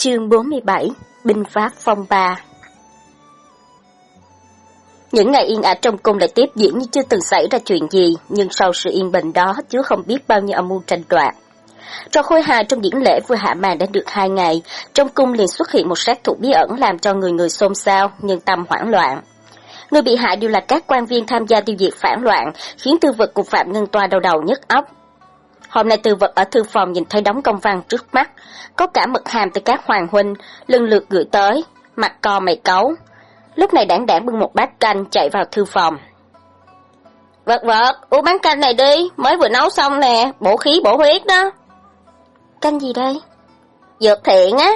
Chương 47 Binh pháp phong ba Những ngày yên ả trong cung lại tiếp diễn như chưa từng xảy ra chuyện gì, nhưng sau sự yên bình đó chứa không biết bao nhiêu âm mưu tranh đoạt. Trò khôi hài trong diễn lễ vừa hạ màn đã được hai ngày, trong cung liền xuất hiện một sát thủ bí ẩn làm cho người người xôn xao, nhân tâm hoảng loạn. Người bị hại đều là các quan viên tham gia tiêu diệt phản loạn, khiến tư vật của Phạm Ngân Toa đau đầu nhức óc. Hôm nay tư vật ở thư phòng nhìn thấy đống công văn trước mắt, có cả mật hàm từ các hoàng huynh, lần lượt gửi tới, mặt co mày cấu. Lúc này đảng đảng bưng một bát canh chạy vào thư phòng. Vật vật, uống bát canh này đi, mới vừa nấu xong nè, bổ khí bổ huyết đó. Canh gì đây? Dược thiện á.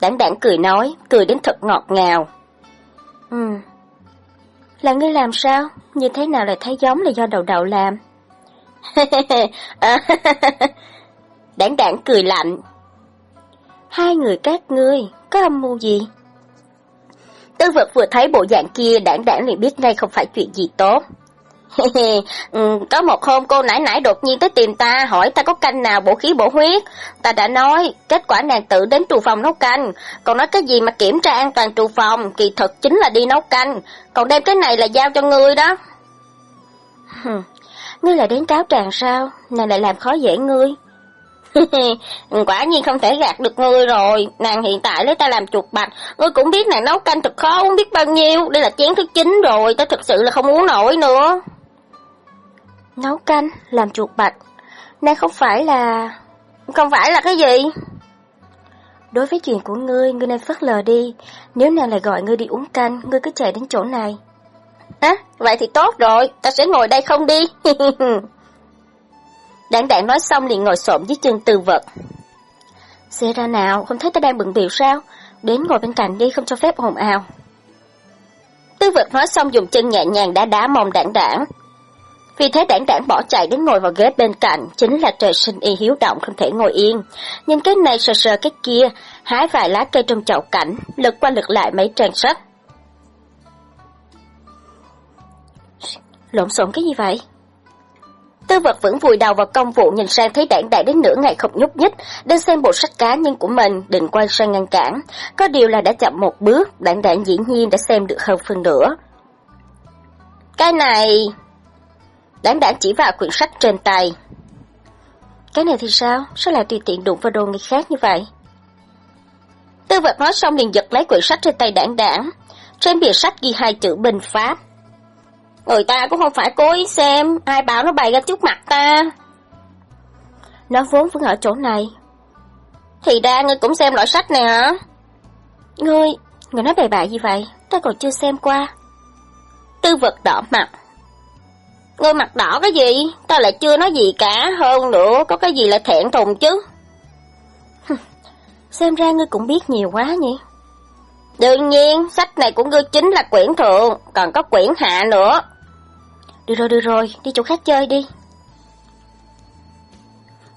Đảng đảng cười nói, cười đến thật ngọt ngào. Ừ. Là ngươi làm sao? Như thế nào lại thấy giống là do đầu đầu làm? Ờ, đảng đảng cười lạnh. Hai người các ngươi, có âm mưu gì? Tư vật vừa thấy bộ dạng kia đảng đảng liền biết ngay không phải chuyện gì tốt. Ừ, có một hôm cô nãy nãy đột nhiên tới tìm ta hỏi ta có canh nào bổ khí bổ huyết. Ta đã nói, kết quả nàng tự đến trù phòng nấu canh. Còn nói cái gì mà kiểm tra an toàn trù phòng, kỳ thực chính là đi nấu canh. Còn đem cái này là giao cho ngươi đó. Ừ, ngươi lại đến cáo tràng sao? Nàng lại làm khó dễ ngươi. Quả nhiên không thể gạt được ngươi rồi, nàng hiện tại lấy ta làm chuột bạch, ngươi cũng biết nàng nấu canh thật khó uống biết bao nhiêu, đây là chén thứ chín rồi, ta thực sự là không uống nổi nữa. Nấu canh, làm chuột bạch, nàng không phải là... Không phải là cái gì? Đối với chuyện của ngươi, ngươi nên phớt lờ đi, nếu nàng lại gọi ngươi đi uống canh, ngươi cứ chạy đến chỗ này. À, vậy thì tốt rồi, ta sẽ ngồi đây không đi. Đảng đảng nói xong liền ngồi xổm dưới chân tư vật. Xe ra nào, không thấy ta đang bận biểu sao? Đến ngồi bên cạnh đi, không cho phép ồn ào. Tư vật nói xong dùng chân nhẹ nhàng đá đá mông đảng đảng. Vì thế đảng đảng bỏ chạy đến ngồi vào ghế bên cạnh, chính là trời sinh y hiếu động không thể ngồi yên. Nhưng cái này sờ sờ cái kia, hái vài lá cây trong chậu cảnh, lật qua lật lại mấy trang sách. Lộn xộn cái gì vậy? Tư vật vẫn vùi đầu vào công vụ nhìn sang thấy đảng đại đến nửa ngày không nhúc nhích, đang xem bộ sách cá nhân của mình, định quay sang ngăn cản. Có điều là đã chậm một bước, đảng đảng dĩ nhiên đã xem được hơn phần nữa. Cái này... Đảng đảng chỉ vào quyển sách trên tay. Cái này thì sao? Sao lại tùy tiện đụng vào đồ người khác như vậy? Tư vật nói xong liền giật lấy quyển sách trên tay đảng đảng. Trên bìa sách ghi hai chữ bình pháp. Người ta cũng không phải cố ý xem, ai bảo nó bày ra trước mặt ta. Nó vốn vẫn ở chỗ này. Thì ra ngươi cũng xem loại sách này hả? Ngươi, ngươi nói bày bạ gì vậy? Ta còn chưa xem qua. Tư vật đỏ mặt. Ngươi mặt đỏ cái gì? Ta lại chưa nói gì cả, hơn nữa có cái gì là thẹn thùng chứ. xem ra ngươi cũng biết nhiều quá nhỉ? Đương nhiên, sách này của ngươi chính là quyển thượng, còn có quyển hạ nữa. Được rồi, được rồi, đi chỗ khác chơi đi.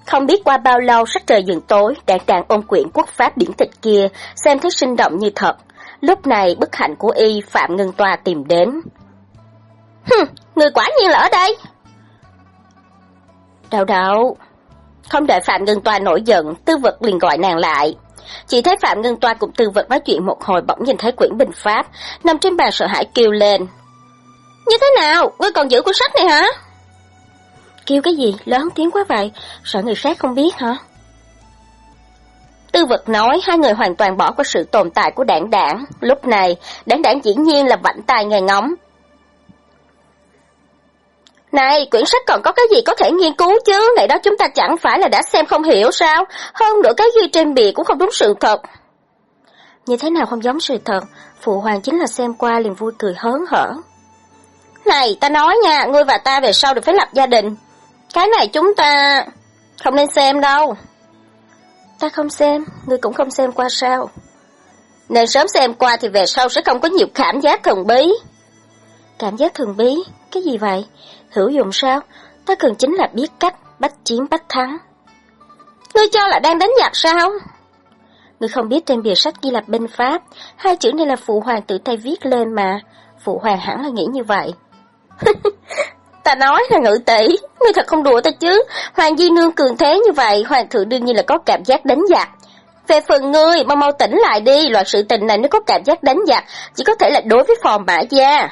Không biết qua bao lâu sắc trời dần tối, đạn đạn ôm quyển quốc pháp điển tịch kia, xem thấy sinh động như thật. Lúc này bức hạnh của y Phạm Ngân Tòa tìm đến. Hừm, người quả nhiên là ở đây. Đào đào. Không đợi Phạm Ngân Tòa nổi giận, tư vật liền gọi nàng lại. Chỉ thấy Phạm Ngân Toa cùng tư vật nói chuyện một hồi bỗng nhìn thấy quyển bình pháp, nằm trên bàn sợ hãi kêu lên. Như thế nào? Ngươi còn giữ cuốn sách này hả? Kêu cái gì? Lớn tiếng quá vậy, sợ người khác không biết hả? Tư vật nói hai người hoàn toàn bỏ qua sự tồn tại của đảng đảng. Lúc này, đảng đảng dĩ nhiên là vảnh tai nghe ngóng. Này, quyển sách còn có cái gì có thể nghiên cứu chứ? Ngày đó chúng ta chẳng phải là đã xem không hiểu sao? Hơn nữa cái ghi trên bìa cũng không đúng sự thật. Như thế nào không giống sự thật? Phụ hoàng chính là xem qua liền vui cười hớn hở. Này, ta nói nha, ngươi và ta về sau được phải lập gia đình. Cái này chúng ta không nên xem đâu. Ta không xem, ngươi cũng không xem qua sao. Nên sớm xem qua thì về sau sẽ không có nhiều cảm giác thần bí. Cảm giác thần bí? Cái gì vậy? Hữu dụng sao? Ta cần chính là biết cách bắt chiến bắt thắng. Ngươi cho là đang đánh giặc sao? Ngươi không biết trên bìa sách ghi là binh pháp, hai chữ này là phụ hoàng tự tay viết lên mà. Phụ hoàng hẳn là nghĩ như vậy ta nói là ngự tỷ, ngươi thật không đùa ta chứ. Hoàng Di Nương cường thế như vậy, hoàng thượng đương nhiên là có cảm giác đánh giặc. Về phần ngươi, mau mau tỉnh lại đi, loại sự tình này nếu có cảm giác đánh giặc, chỉ có thể là đối với phò mã gia.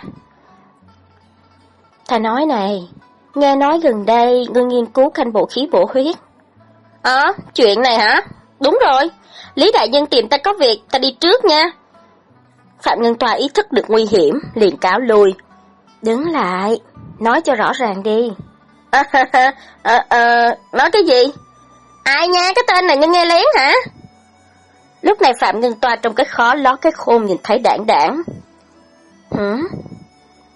Ta nói này, nghe nói gần đây ngươi nghiên cứu khanh bộ khí bổ huyết. Ờ, chuyện này hả? Đúng rồi, Lý Đại Nhân tìm ta có việc, ta đi trước nha. Phạm Ngân Tòa ý thức được nguy hiểm, liền cáo lui. Đứng lại, nói cho rõ ràng đi. À, à, à, nói cái gì? Ai nha, cái tên này nghe lén hả? Lúc này Phạm Ngân Toa trong cái khó ló cái khôn nhìn thấy đảng đảng. Hử?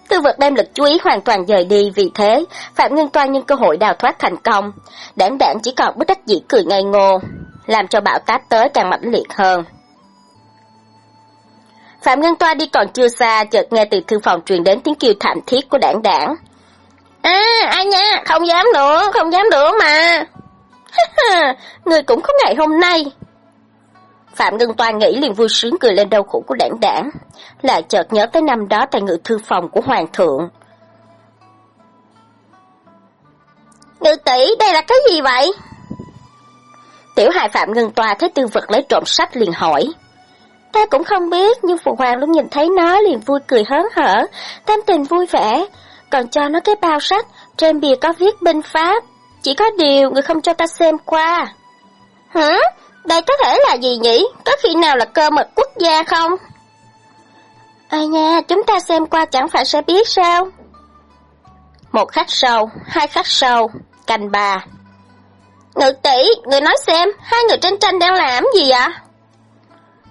Tư vật đem lực chú ý hoàn toàn rời đi, vì thế Phạm Ngân Toa nhân cơ hội đào thoát thành công. Đảng đảng chỉ còn bất đắc dĩ cười ngây ngô, làm cho bão táp tới càng mãnh liệt hơn. Phạm Ngân Toa đi còn chưa xa, chợt nghe từ thư phòng truyền đến tiếng kêu thảm thiết của đảng đảng. À, ai nha, không dám nữa, không dám nữa mà. Người cũng có ngày hôm nay. Phạm Ngân Toa nghĩ liền vui sướng cười lên đau khổ của đảng đảng, lại chợt nhớ tới năm đó tại ngự thư phòng của Hoàng thượng. Ngự tỷ, đây là cái gì vậy? Tiểu hài Phạm Ngân Toa thấy tư vật lấy trộm sách liền hỏi. Ta cũng không biết, nhưng Phụ Hoàng luôn nhìn thấy nó liền vui cười hớn hở, tâm tình vui vẻ, còn cho nó cái bao sách, trên bìa có viết binh pháp. Chỉ có điều người không cho ta xem qua. Hả? Đây có thể là gì nhỉ? Có khi nào là cơ mật quốc gia không? Ai nha, chúng ta xem qua chẳng phải sẽ biết sao? Một khắc sau, hai khắc sau, cành bà Ngự tỷ, người nói xem, hai người trên tranh đang làm gì ạ?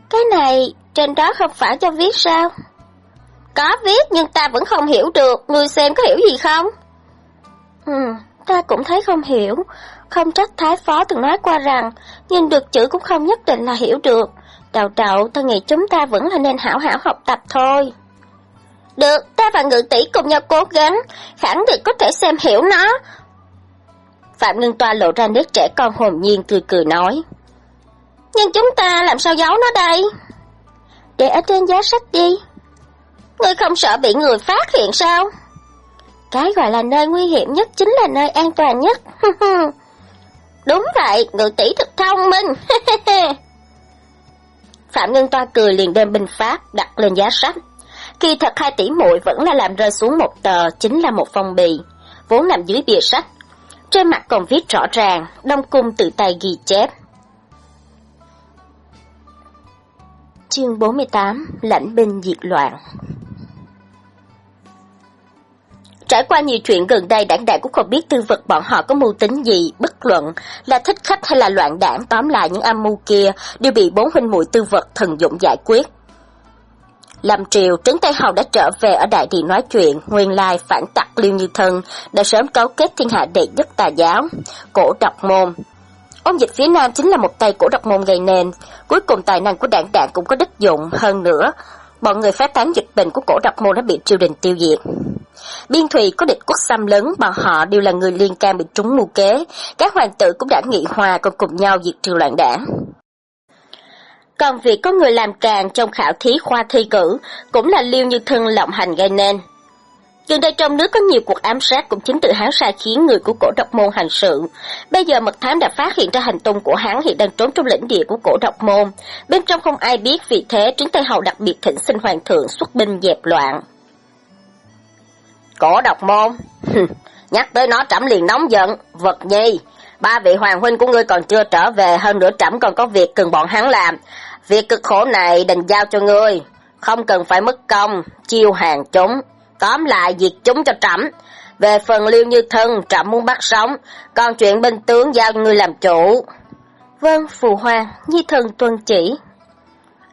Cái này, trên đó không phải cho viết sao? Có viết nhưng ta vẫn không hiểu được, người xem có hiểu gì không? Ừ, ta cũng thấy không hiểu, không trách Thái Phó từng nói qua rằng, nhìn được chữ cũng không nhất định là hiểu được. Đào đậu, ta nghĩ chúng ta vẫn là nên hảo hảo học tập thôi. Được, ta và ngự tỷ cùng nhau cố gắng, khẳng định có thể xem hiểu nó. Phạm Ngân Toa lộ ra nét trẻ con hồn nhiên cười cười nói. Nhưng chúng ta làm sao giấu nó đây? Để ở trên giá sách đi. Ngươi không sợ bị người phát hiện sao? Cái gọi là nơi nguy hiểm nhất chính là nơi an toàn nhất. Đúng vậy, ngự tỷ thật thông minh. Phạm Ngân Toa cười liền đem binh pháp đặt lên giá sách. Kỳ thật hai tỷ muội vẫn là làm rơi xuống một tờ, chính là một phong bì, vốn nằm dưới bìa sách. Trên mặt còn viết rõ ràng, Đông Cung tự tay ghi chép. Chương 48 Lãnh binh diệt loạn Trải qua nhiều chuyện gần đây đảng đảng cũng không biết tư vật bọn họ có mưu tính gì, bất luận là thích khách hay là loạn đảng tóm lại những âm mưu kia đều bị bốn huynh muội tư vật thần dụng giải quyết. Lâm Triều, Trấn Tây Hầu đã trở về ở đại điện nói chuyện, nguyên lai phản tặc Liêu Như Thân đã sớm cấu kết thiên hạ đệ nhất tà giáo, cổ độc môn. Ôn dịch phía Nam chính là một tay cổ độc môn gây nên, cuối cùng tài năng của đảng đảng cũng có đích dụng hơn nữa. Bọn người phát tán dịch bệnh của cổ độc môn đã bị triều đình tiêu diệt. Biên thùy có địch quốc xâm lớn bọn họ đều là người liên can bị trúng mưu kế. Các hoàng tử cũng đã nghị hòa còn cùng nhau diệt trừ loạn đảng. Còn việc có người làm càng trong khảo thí khoa thi cử cũng là liêu như thân lộng hành gây nên. Gần đây trong nước có nhiều cuộc ám sát cũng chính từ hắn sai khiến người của cổ độc môn hành sự. Bây giờ mật thám đã phát hiện ra hành tung của hắn hiện đang trốn trong lãnh địa của cổ độc môn. Bên trong không ai biết vì thế trấn Tây Hầu đặc biệt thỉnh xin hoàng thượng xuất binh dẹp loạn. Cổ độc môn? Nhắc tới nó trẫm liền nóng giận. Vật nhi, ba vị hoàng huynh của ngươi còn chưa trở về, hơn nữa trẫm còn có việc cần bọn hắn làm. Việc cực khổ này đành giao cho ngươi, không cần phải mất công, chiêu hàng chúng, tóm lại diệt chúng cho trẫm. Về phần liêu như thân, trẫm muốn bắt sống, còn chuyện binh tướng giao ngươi làm chủ. Vâng, phù hoàng, nhi thần tuân chỉ.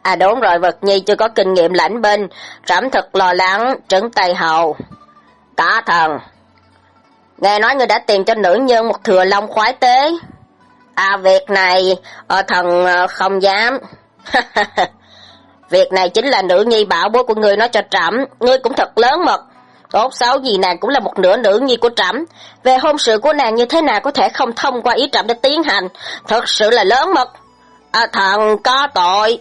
À đúng rồi, vật nhi chưa có kinh nghiệm lãnh binh, trẫm thật lo lắng, trấn tay hầu. Cả thần, nghe nói ngươi đã tìm cho nữ nhân một thừa long khoái tế. À việc này, ờ, thần ờ, không dám. Việc này chính là nữ nhi bảo bối của ngươi nói cho trẫm, ngươi cũng thật lớn mật. Tốt xấu gì nàng cũng là một nửa nữ nhi của trẫm. Về hôn sự của nàng như thế nào có thể không thông qua ý trẫm để tiến hành, thật sự là lớn mật. À thần có tội.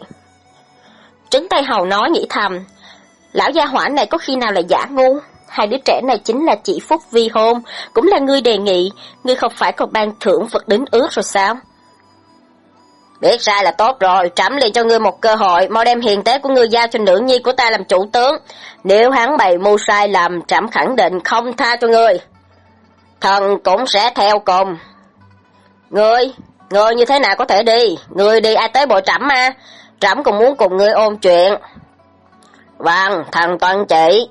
Trứng tay hầu nói nghĩ thầm, lão gia hỏa này có khi nào là giả ngu? Hai đứa trẻ này chính là chị phúc vi hôn, cũng là ngươi đề nghị, ngươi không phải còn ban thưởng vật đính ước rồi sao? Biết sai là tốt rồi, trẫm liền cho ngươi một cơ hội, mau đem hiền tế của ngươi giao cho nữ nhi của ta làm chủ tướng. Nếu hắn bày mưu sai lầm, trẫm khẳng định không tha cho ngươi. Thần cũng sẽ theo cùng. Ngươi, ngươi như thế nào có thể đi? Ngươi đi ai tới bộ trẫm mà. Trẫm cũng muốn cùng ngươi ôn chuyện. Vâng, thần tuân chỉ.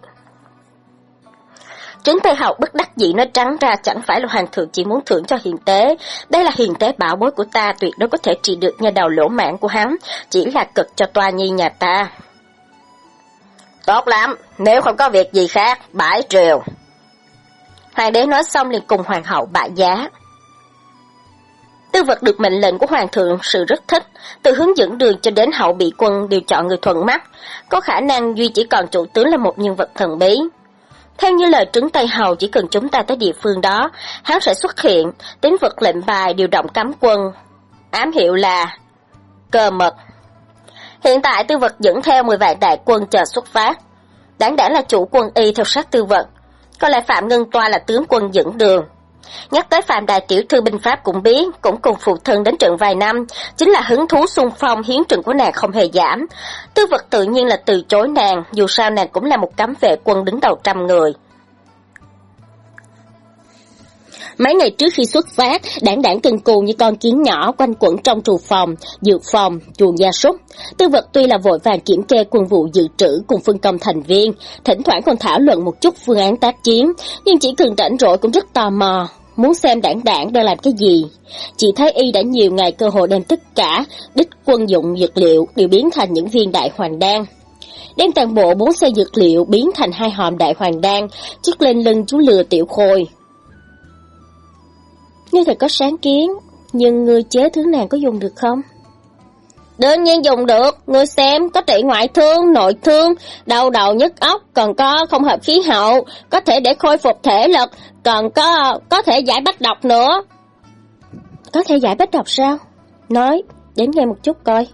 Trấn Tây Hậu bất đắc dĩ nói trắng ra chẳng phải là hoàng thượng chỉ muốn thưởng cho hiền tế. Đây là hiền tế bảo bối của ta tuyệt đối có thể trị được nhà đầu lỗ mạng của hắn, chỉ là cực cho toa nhi nhà ta. Tốt lắm, nếu không có việc gì khác, bãi triều. Hoàng đế nói xong liền cùng hoàng hậu bãi giá. Tư vật được mệnh lệnh của hoàng thượng sự rất thích, từ hướng dẫn đường cho đến hậu bị quân đều chọn người thuận mắt, có khả năng duy chỉ còn chủ tướng là một nhân vật thần bí. Theo như lời trứng tay hầu chỉ cần chúng ta tới địa phương đó, hắn sẽ xuất hiện, tính vật lệnh bài điều động cấm quân. Ám hiệu là cờ mật. Hiện tại tư vật dẫn theo 10 vạn đại quân chờ xuất phát. Đáng đáng là chủ quân y theo sát tư vật, còn lại Phạm Ngân Toa là tướng quân dẫn đường. Nhắc tới Phạm Đại Tiểu Thư binh Pháp cũng biết, cũng cùng phụ thân đến trận vài năm, chính là hứng thú xung phong hiến trận của nàng không hề giảm. Tư vật tự nhiên là từ chối nàng, dù sao nàng cũng là một cấm vệ quân đứng đầu trăm người. Mấy ngày trước khi xuất phát, đảng đảng cần cù như con kiến nhỏ quanh quẩn trong trù phòng, dược phòng, chuồng gia súc. Tư vật tuy là vội vàng kiểm kê quân vụ dự trữ cùng phân công thành viên, thỉnh thoảng còn thảo luận một chút phương án tác chiến, nhưng chỉ cần rảnh rỗi cũng rất tò mò, muốn xem đảng đảng đang làm cái gì. Chị thấy y đã nhiều ngày cơ hội đem tất cả đích quân dụng dược liệu đều biến thành những viên đại hoàng đan. Đem toàn bộ bốn xe dược liệu biến thành hai hòm đại hoàng đan, chiếc lên lưng chú lừa tiểu khôi. Ngươi thật có sáng kiến, nhưng ngươi chế thứ này có dùng được không? Đương nhiên dùng được, ngươi xem, có trị ngoại thương, nội thương, đau đầu nhức óc, còn có không hợp khí hậu, có thể để khôi phục thể lực, còn có có thể giải bách độc nữa. Có thể giải bách độc sao? Nói, đến nghe một chút coi.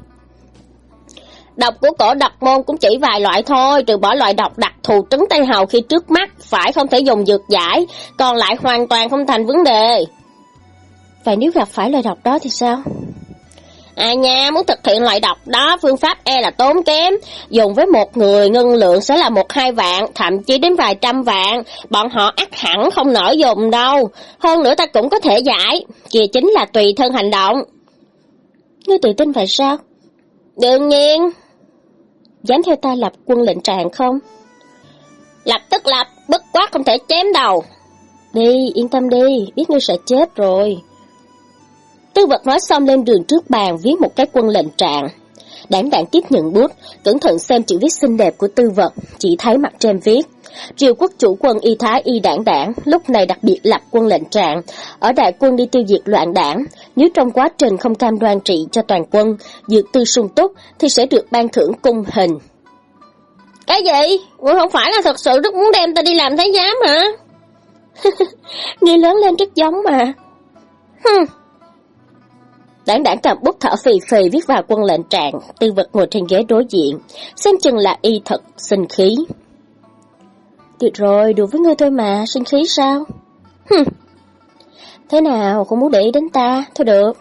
Độc của cổ độc môn cũng chỉ vài loại thôi, trừ bỏ loại độc đặc thù trứng tay hầu khi trước mắt, phải không thể dùng dược giải, còn lại hoàn toàn không thành vấn đề. Vậy nếu gặp phải loại độc đó thì sao? À nha, muốn thực hiện loại độc đó, phương pháp e là tốn kém. Dùng với một người ngân lượng sẽ là một hai vạn, thậm chí đến vài trăm vạn. Bọn họ ắt hẳn không nổi dùng đâu. Hơn nữa ta cũng có thể giải. Kìa chính là tùy thân hành động. Ngươi tự tin vậy sao? Đương nhiên. Dám theo ta lập quân lệnh trạng không? Lập tức lập, bất quá không thể chém đầu. Đi, yên tâm đi, biết ngươi sẽ chết rồi. Tư vật nói xong lên đường trước bàn viết một cái quân lệnh trạng. Đảng đảng tiếp nhận bút, cẩn thận xem chữ viết xinh đẹp của tư vật, chỉ thấy mặt trên viết. Triều quốc chủ quân y thái y đảng đảng, lúc này đặc biệt lập quân lệnh trạng, ở đại quân đi tiêu diệt loạn đảng, nếu trong quá trình không cam đoan trị cho toàn quân, dược tư sung túc, thì sẽ được ban thưởng cung hình. Cái gì? Ngươi không phải là thật sự rất muốn đem ta đi làm thái giám hả? Ngươi lớn lên rất giống mà. Hừm. Đảng đảng cầm bút thở phì phì viết vào quân lệnh trạng, tư vật ngồi trên ghế đối diện, xem chừng là y thật, sinh khí. Được rồi, đùa với ngươi thôi mà, sinh khí sao? Hừm. Thế nào, không muốn để ý đến ta? Thôi được,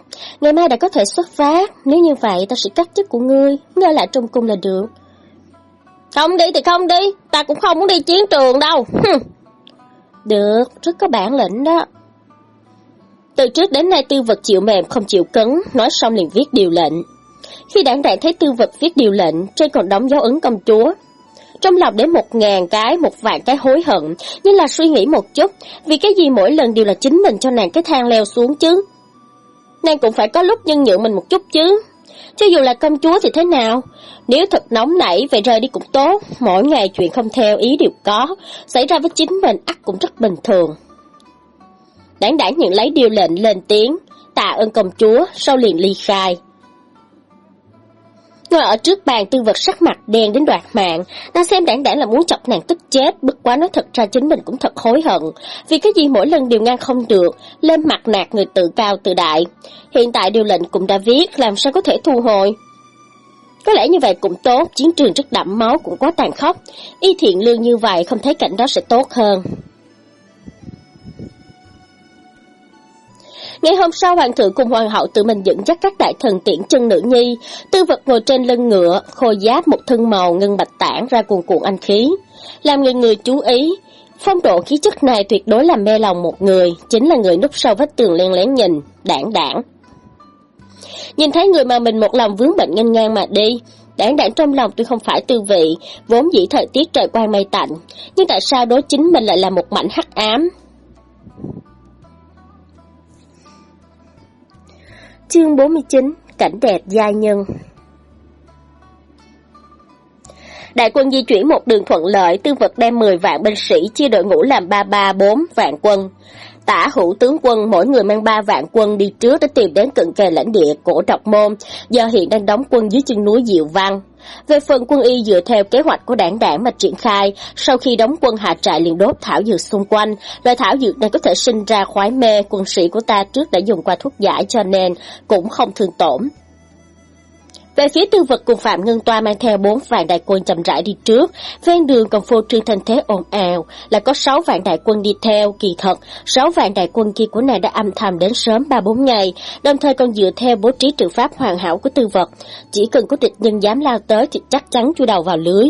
ngày mai đã có thể xuất phát, nếu như vậy ta sẽ cắt chức của ngươi, ngươi lại trong cung là được. Không đi thì không đi, ta cũng không muốn đi chiến trường đâu. Hừm. Được, rất có bản lĩnh đó. Từ trước đến nay tư vật chịu mềm không chịu cứng, nói xong liền viết điều lệnh. Khi đảng đại thấy tư vật viết điều lệnh, trên còn đóng dấu ấn công chúa. Trong lòng đến một ngàn cái, một vạn cái hối hận, nhưng là suy nghĩ một chút, vì cái gì mỗi lần đều là chính mình cho nàng cái thang leo xuống chứ. Nàng cũng phải có lúc nhân nhượng mình một chút chứ. Cho dù là công chúa thì thế nào, nếu thật nóng nảy vậy rời đi cũng tốt, mỗi ngày chuyện không theo ý đều có, xảy ra với chính mình ắt cũng rất bình thường. Đảng đảng nhận lấy điều lệnh lên tiếng, tạ ơn công chúa, sau liền ly khai. Ngồi ở trước bàn tư vật sắc mặt đen đến đoạt mạng, đang xem đảng đảng là muốn chọc nàng tức chết, bức quá nói thật ra chính mình cũng thật hối hận, vì cái gì mỗi lần đều ngăn không được, lên mặt nạt người tự cao tự đại. Hiện tại điều lệnh cũng đã viết, làm sao có thể thu hồi. Có lẽ như vậy cũng tốt, chiến trường rất đậm máu cũng quá tàn khốc, y thiện lương như vậy không thấy cảnh đó sẽ tốt hơn. Ngày hôm sau hoàng thượng cùng hoàng hậu tự mình dẫn dắt các đại thần tiễn chân nữ nhi, tư vật ngồi trên lưng ngựa, khôi giáp một thân màu ngân bạch tản ra cuồn cuộn anh khí. Làm người người chú ý, phong độ khí chất này tuyệt đối làm mê lòng một người, chính là người núp sau vách tường len lén nhìn, đảng đảng. Nhìn thấy người mà mình một lòng vướng bệnh nhanh ngang mà đi, đảng đảng trong lòng tuy không phải tư vị, vốn dĩ thời tiết trời quang mây tạnh, nhưng tại sao đối chính mình lại là một mảnh hắc ám? Chương 49 Cảnh đẹp giai nhân Đại quân di chuyển một đường thuận lợi, tư vật đem 10 vạn binh sĩ chia đội ngũ làm 334 vạn quân. Tả hữu tướng quân mỗi người mang 3 vạn quân đi trước để tìm đến cận kề lãnh địa cổ trọc môn, do hiện đang đóng quân dưới chân núi Diệu Văn. Về phần quân y dựa theo kế hoạch của đảng đảng mà triển khai, sau khi đóng quân hạ trại liền đốt thảo dược xung quanh, loại thảo dược này có thể sinh ra khoái mê, quân sĩ của ta trước đã dùng qua thuốc giải cho nên cũng không thương tổn. Về phía tư vật cùng Phạm Ngân Toa mang theo bốn vạn đại quân chậm rãi đi trước, ven đường còn phô trương thành thế ồn ào, là có sáu vạn đại quân đi theo, kỳ thật, sáu vạn đại quân kia của nàng đã âm thầm đến sớm ba bốn ngày, đồng thời còn dựa theo bố trí trừ pháp hoàn hảo của tư vật, chỉ cần có địch nhân dám lao tới thì chắc chắn chui đầu vào lưới.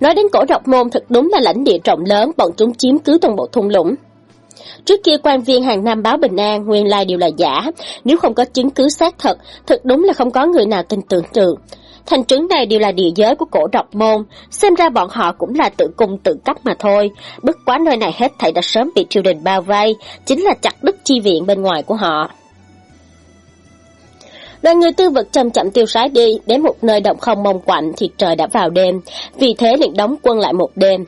Nói đến cổ độc môn thật đúng là lãnh địa rộng lớn, bọn chúng chiếm cứ toàn bộ thung lũng. Trước kia quan viên hàng năm báo bình an, nguyên lai đều là giả, nếu không có chứng cứ xác thật, thật đúng là không có người nào tin tưởng được. Thành trứng này đều là địa giới của cổ độc môn, xem ra bọn họ cũng là tự cung tự cấp mà thôi. Bất quá nơi này hết thảy đã sớm bị triều đình bao vây, chính là chặt đứt chi viện bên ngoài của họ. Đoàn người tư vật chậm chậm tiêu sái đi, đến một nơi động không mông quạnh thì trời đã vào đêm, vì thế liền đóng quân lại một đêm.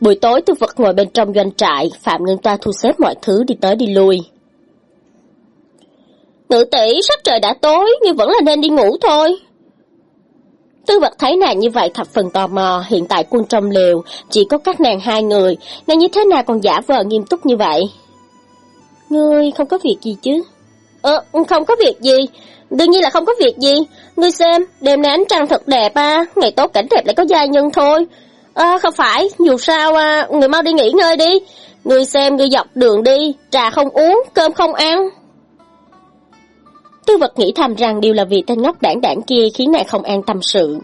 Buổi tối tư vật ngồi bên trong doanh trại, Phạm Ngân Toa thu xếp mọi thứ đi tới đi lui. nữ tỷ sắp trời đã tối, nhưng vẫn là nên đi ngủ thôi. Tư vật thấy nàng như vậy thập phần tò mò, hiện tại quân trong liều, chỉ có các nàng hai người, nàng như thế nào còn giả vờ nghiêm túc như vậy? Ngươi không có việc gì chứ? Ờ, không có việc gì, đương nhiên là không có việc gì. Ngươi xem, đêm nay ánh trăng thật đẹp à, ngày tốt cảnh đẹp lại có gia nhân thôi. À, không phải, dù sao à, người mau đi nghỉ ngơi đi. Người xem người dọc đường đi, trà không uống, cơm không ăn. Tư vật nghĩ thầm rằng điều là vì tên ngốc đảng đảng kia khiến nàng không an tâm sự.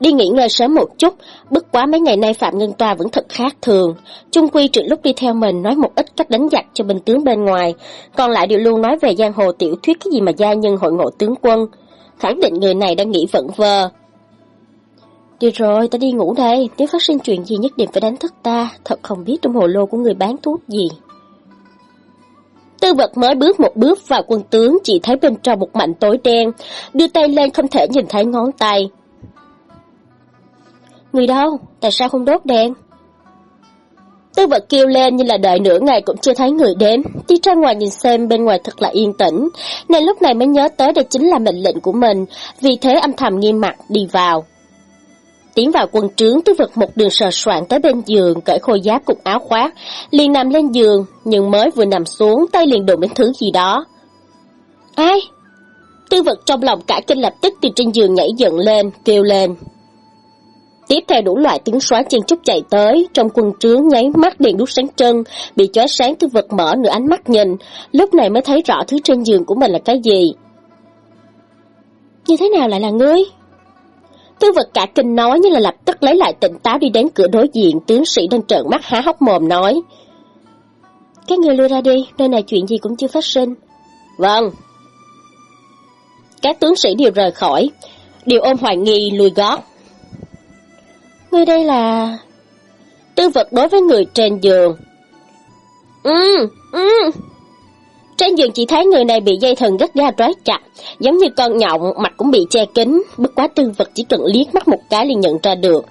Đi nghỉ ngơi sớm một chút, bất quá mấy ngày nay Phạm Ngân Toa vẫn thật khác thường. Trung Quy trừ lúc đi theo mình nói một ít cách đánh giặc cho binh tướng bên ngoài, còn lại đều luôn nói về giang hồ tiểu thuyết cái gì mà gia nhân hội ngộ tướng quân. Khẳng định người này đang nghĩ vận vơ, được rồi, ta đi ngủ đây, nếu phát sinh chuyện gì nhất định phải đánh thức ta, thật không biết trong hồ lô của người bán thuốc gì. Tư vật mới bước một bước vào quân tướng, chỉ thấy bên trong một mảnh tối đen, đưa tay lên không thể nhìn thấy ngón tay. Người đâu? Tại sao không đốt đèn? Tư vật kêu lên như là đợi nửa ngày cũng chưa thấy người đến, đi ra ngoài nhìn xem bên ngoài thật là yên tĩnh, nên lúc này mới nhớ tới đây chính là mệnh lệnh của mình, vì thế âm thầm nghiêm mặt đi vào. Tiến vào quân trướng tư vật một đường sờ soạn tới bên giường, cởi khôi giáp cùng áo khoác, liền nằm lên giường, nhưng mới vừa nằm xuống tay liền đụng đến thứ gì đó. Ai? Tư vật trong lòng cả kinh lập tức từ trên giường nhảy dựng lên, kêu lên. Tiếp theo đủ loại tiếng xóa chen chúc chạy tới, trong quân trướng nháy mắt đèn đút sáng chân, bị chói sáng tư vật mở nửa ánh mắt nhìn, lúc này mới thấy rõ thứ trên giường của mình là cái gì. Như thế nào lại là ngươi? Tư vật cả kinh nói như là lập tức lấy lại tỉnh táo đi đến cửa đối diện, tướng sĩ đang trợn mắt há hốc mồm nói. Các người lui ra đi, nơi này chuyện gì cũng chưa phát sinh. Vâng. Các tướng sĩ đều rời khỏi, đều ôm hoài nghi lùi gót. Ngươi đây là... Tư vật đối với người trên giường. Ừ, ừ. Trên giường chỉ thấy người này bị dây thần gắt ga trói chặt, giống như con nhộng, mặt cũng bị che kín, bất quá tư vật chỉ cần liếc mắt một cái liền nhận ra được.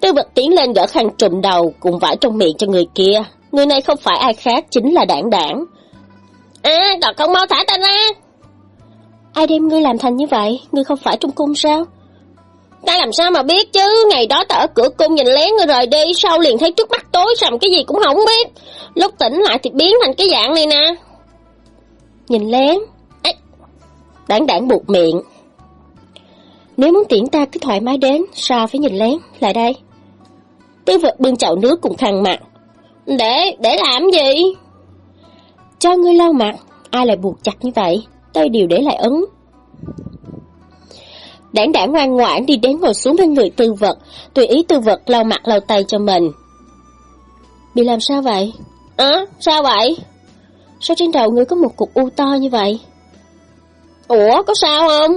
Tư vật tiến lên gỡ khăn trùm đầu cùng vải trong miệng cho người kia. Người này không phải ai khác, chính là đảng đảng. À, còn không mau thả ta ra. Ai đem ngươi làm thành như vậy? Ngươi không phải trong cung sao? Ta làm sao mà biết chứ, ngày đó ta ở cửa cung nhìn lén ngươi rời đi, sau liền thấy trước mắt tối sầm cái gì cũng không biết. Lúc tỉnh lại thì biến thành cái dạng này nè. Nhìn lén? ấy, đáng đáng buộc miệng. Nếu muốn tiễn ta cứ thoải mái đến, sao phải nhìn lén, lại đây. Tư vật bưng chậu nước cùng khăn mặt. Để, để làm gì? Cho ngươi lau mặt, ai lại buộc chặt như vậy? Tay đều để lại ấn. Đảng đảng ngoan ngoãn đi đến ngồi xuống bên người tư vật, tùy ý tư vật lau mặt lau tay cho mình. Bị làm sao vậy? À, sao vậy? Sao trên đầu ngươi có một cục u to như vậy? Ủa, có sao không?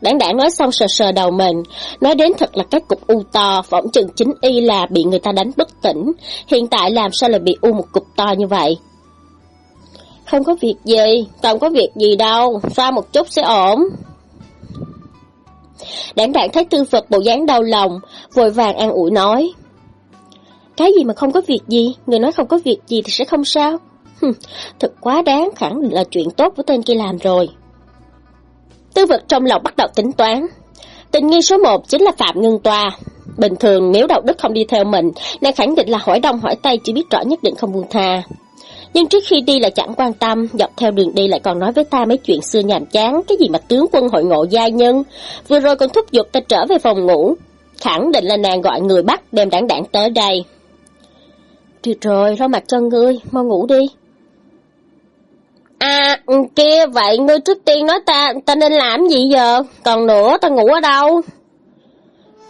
Đảng đảng nói xong sờ sờ đầu mình, nói đến thật là cái cục u to, phỏng chừng chính y là bị người ta đánh bất tỉnh, hiện tại làm sao lại bị u một cục to như vậy? Không có việc gì, không có việc gì đâu, xoa một chút sẽ ổn. Đảng đảng thấy tư vật bộ dáng đau lòng, vội vàng an ủi nói. Cái gì mà không có việc gì, người nói không có việc gì thì sẽ không sao. Hừm, thật quá đáng, khẳng định là chuyện tốt của tên kia làm rồi. Tư vật trong lòng bắt đầu tính toán. Tình nghi số một chính là Phạm Ngân Toa. Bình thường nếu đạo đức không đi theo mình, nàng khẳng định là hỏi đông hỏi tây chỉ biết rõ nhất định không buông tha. Nhưng trước khi đi là chẳng quan tâm, dọc theo đường đi lại còn nói với ta mấy chuyện xưa nhàm chán, cái gì mà tướng quân hội ngộ gia nhân. Vừa rồi còn thúc giục ta trở về phòng ngủ. Khẳng định là nàng gọi người bắt đem đảng đảng tới đây. Được rồi, lau mặt cho ngươi, mau ngủ đi. À, ừ, kia, vậy ngươi trước tiên nói ta, ta nên làm gì giờ? Còn nữa, ta ngủ ở đâu?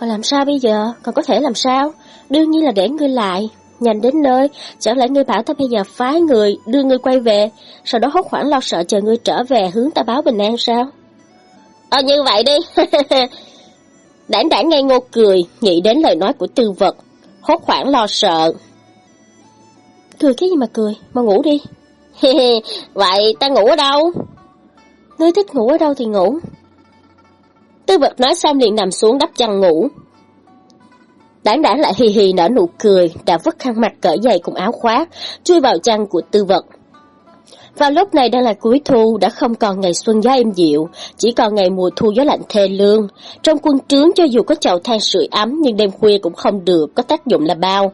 Còn làm sao bây giờ? Còn có thể làm sao? Đương nhiên là để ngươi lại. Nhanh đến nơi, chẳng lẽ ngươi bảo ta bây giờ phái người đưa ngươi quay về, sau đó hốt hoảng lo sợ chờ ngươi trở về hướng ta báo bình an sao? Ờ như vậy đi. đảng đảng ngây ngô cười, nghĩ đến lời nói của tư vật, hốt hoảng lo sợ. Cười cái gì mà cười, mà ngủ đi. Vậy ta ngủ ở đâu? Ngươi thích ngủ ở đâu thì ngủ. Tư vật nói xong liền nằm xuống đắp chăn ngủ. Đảng đảng lại hì hì nở nụ cười, đã vứt khăn mặt cởi giày cùng áo khoác, chui vào chăn của tư vật. Vào lúc này đang là cuối thu, đã không còn ngày xuân gió êm dịu, chỉ còn ngày mùa thu gió lạnh thê lương. Trong quân trướng cho dù có chậu than sưởi ấm nhưng đêm khuya cũng không được, có tác dụng là bao.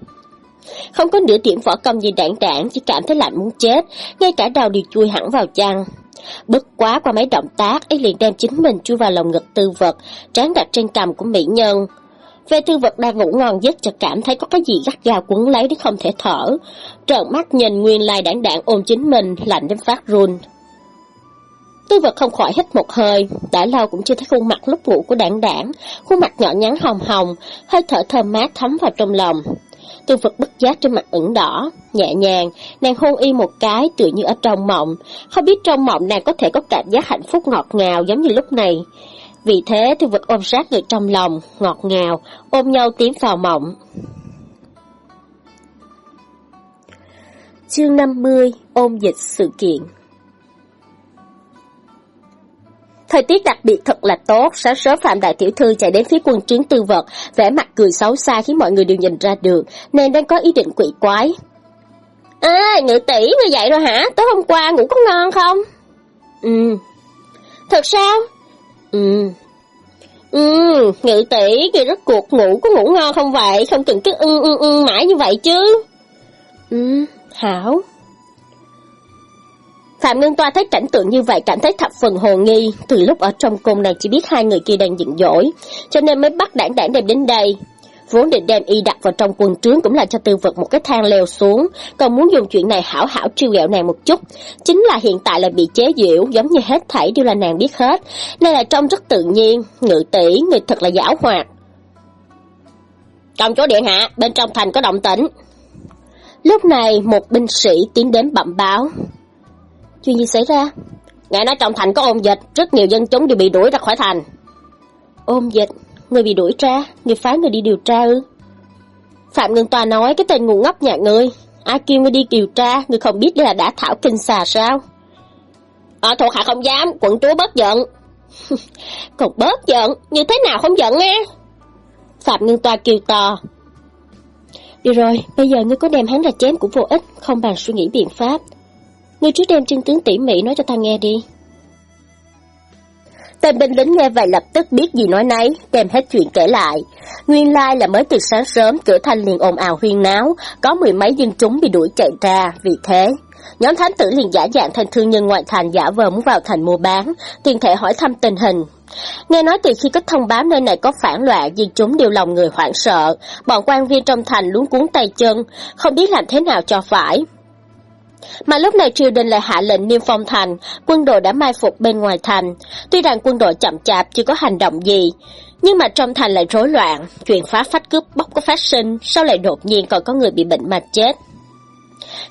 Không có nửa điểm võ công gì đảng đảng, chỉ cảm thấy lạnh muốn chết, ngay cả đầu đều chui hẳn vào chăn. Bất quá qua mấy động tác, ấy liền đem chính mình chui vào lòng ngực tư vật, trán đặt trên cằm của mỹ nhân. Về tư vật đang ngủ ngon giấc chợt cảm thấy có cái gì gắt gao quấn lấy đến không thể thở. Trợn mắt nhìn nguyên lai đảng đảng ôm chính mình, lạnh đến phát run. Tư vật không khỏi hít một hơi, đã lâu cũng chưa thấy khuôn mặt lúc ngủ của đảng đảng, khuôn mặt nhỏ nhắn hồng hồng, hơi thở thơm mát thấm vào trong lòng. Tư vật bất giác trên mặt ửng đỏ, nhẹ nhàng, nàng hôn y một cái tựa như ở trong mộng, không biết trong mộng nàng có thể có cảm giác hạnh phúc ngọt ngào giống như lúc này. Vì thế Thư vật ôm sát người trong lòng, ngọt ngào, ôm nhau tiến vào mộng. Chương 50 Ôm dịch sự kiện Thời tiết đặc biệt thật là tốt, sáng sớm Phạm Đại Tiểu Thư chạy đến phía quân chiến tư vật, vẻ mặt cười xấu xa khiến mọi người đều nhìn ra được, nên đang có ý định quỷ quái. À, ngự tỷ người dậy rồi hả? Tối hôm qua ngủ có ngon không? Ừ. Thật sao? Ừ. Ừ, ngự tỷ, ngươi rất cuộc ngủ có ngủ ngon không vậy? Không cần cứ ưng ưng ưng mãi như vậy chứ. Ừ, hảo. Phạm Ngân Toa thấy cảnh tượng như vậy cảm thấy thập phần hồ nghi, từ lúc ở trong cung nàng chỉ biết hai người kia đang giận dỗi, cho nên mới bắt đảng đảng đem đến đây. Vốn định đem y đặt vào trong quân trướng cũng là cho tư vật một cái thang leo xuống, còn muốn dùng chuyện này hảo hảo trêu ghẹo nàng một chút. Chính là hiện tại là bị chế giễu, giống như hết thảy đều là nàng biết hết, nên là trông rất tự nhiên, ngự tỷ, người thật là giảo hoạt. Trong chỗ điện hạ, bên trong thành có động tĩnh. Lúc này, một binh sĩ tiến đến bẩm báo. Chuyện gì xảy ra? Nghe nói trong thành có ôn dịch, rất nhiều dân chúng đều bị đuổi ra khỏi thành. Ôn dịch? Người bị đuổi ra? Người phái người đi điều tra ư? Phạm Ngân Tòa nói cái tên ngu ngốc nhà ngươi. Ai kêu ngươi đi điều tra, ngươi không biết đây là đã thảo kinh xà sao? Ờ, thuộc hạ không dám, quận chúa bớt giận. Còn bớt giận, như thế nào không giận á? Phạm Ngân Tòa kêu to. Được rồi, bây giờ ngươi có đem hắn ra chém cũng vô ích, không bằng suy nghĩ biện pháp. Ngươi trước đem chân tướng tỉ mỉ nói cho ta nghe đi. Tên binh lính nghe vậy lập tức biết gì nói nấy, đem hết chuyện kể lại. Nguyên lai là mới từ sáng sớm cửa thanh liền ồn ào huyên náo, có mười mấy dân chúng bị đuổi chạy ra, vì thế. nhóm thánh tử liền giả dạng thành thương nhân ngoại thành giả vờ muốn vào thành mua bán, tiền thể hỏi thăm tình hình. Nghe nói từ khi có thông báo nơi này có phản loạn, dân chúng đều lòng người hoảng sợ, bọn quan viên trong thành luống cuốn tay chân, không biết làm thế nào cho phải. Mà lúc này triều đình lại hạ lệnh niêm phong thành, quân đội đã mai phục bên ngoài thành. Tuy rằng quân đội chậm chạp chưa có hành động gì, nhưng mà trong thành lại rối loạn, chuyện phá phách cướp bóc có phát sinh, sau lại đột nhiên còn có người bị bệnh mà chết.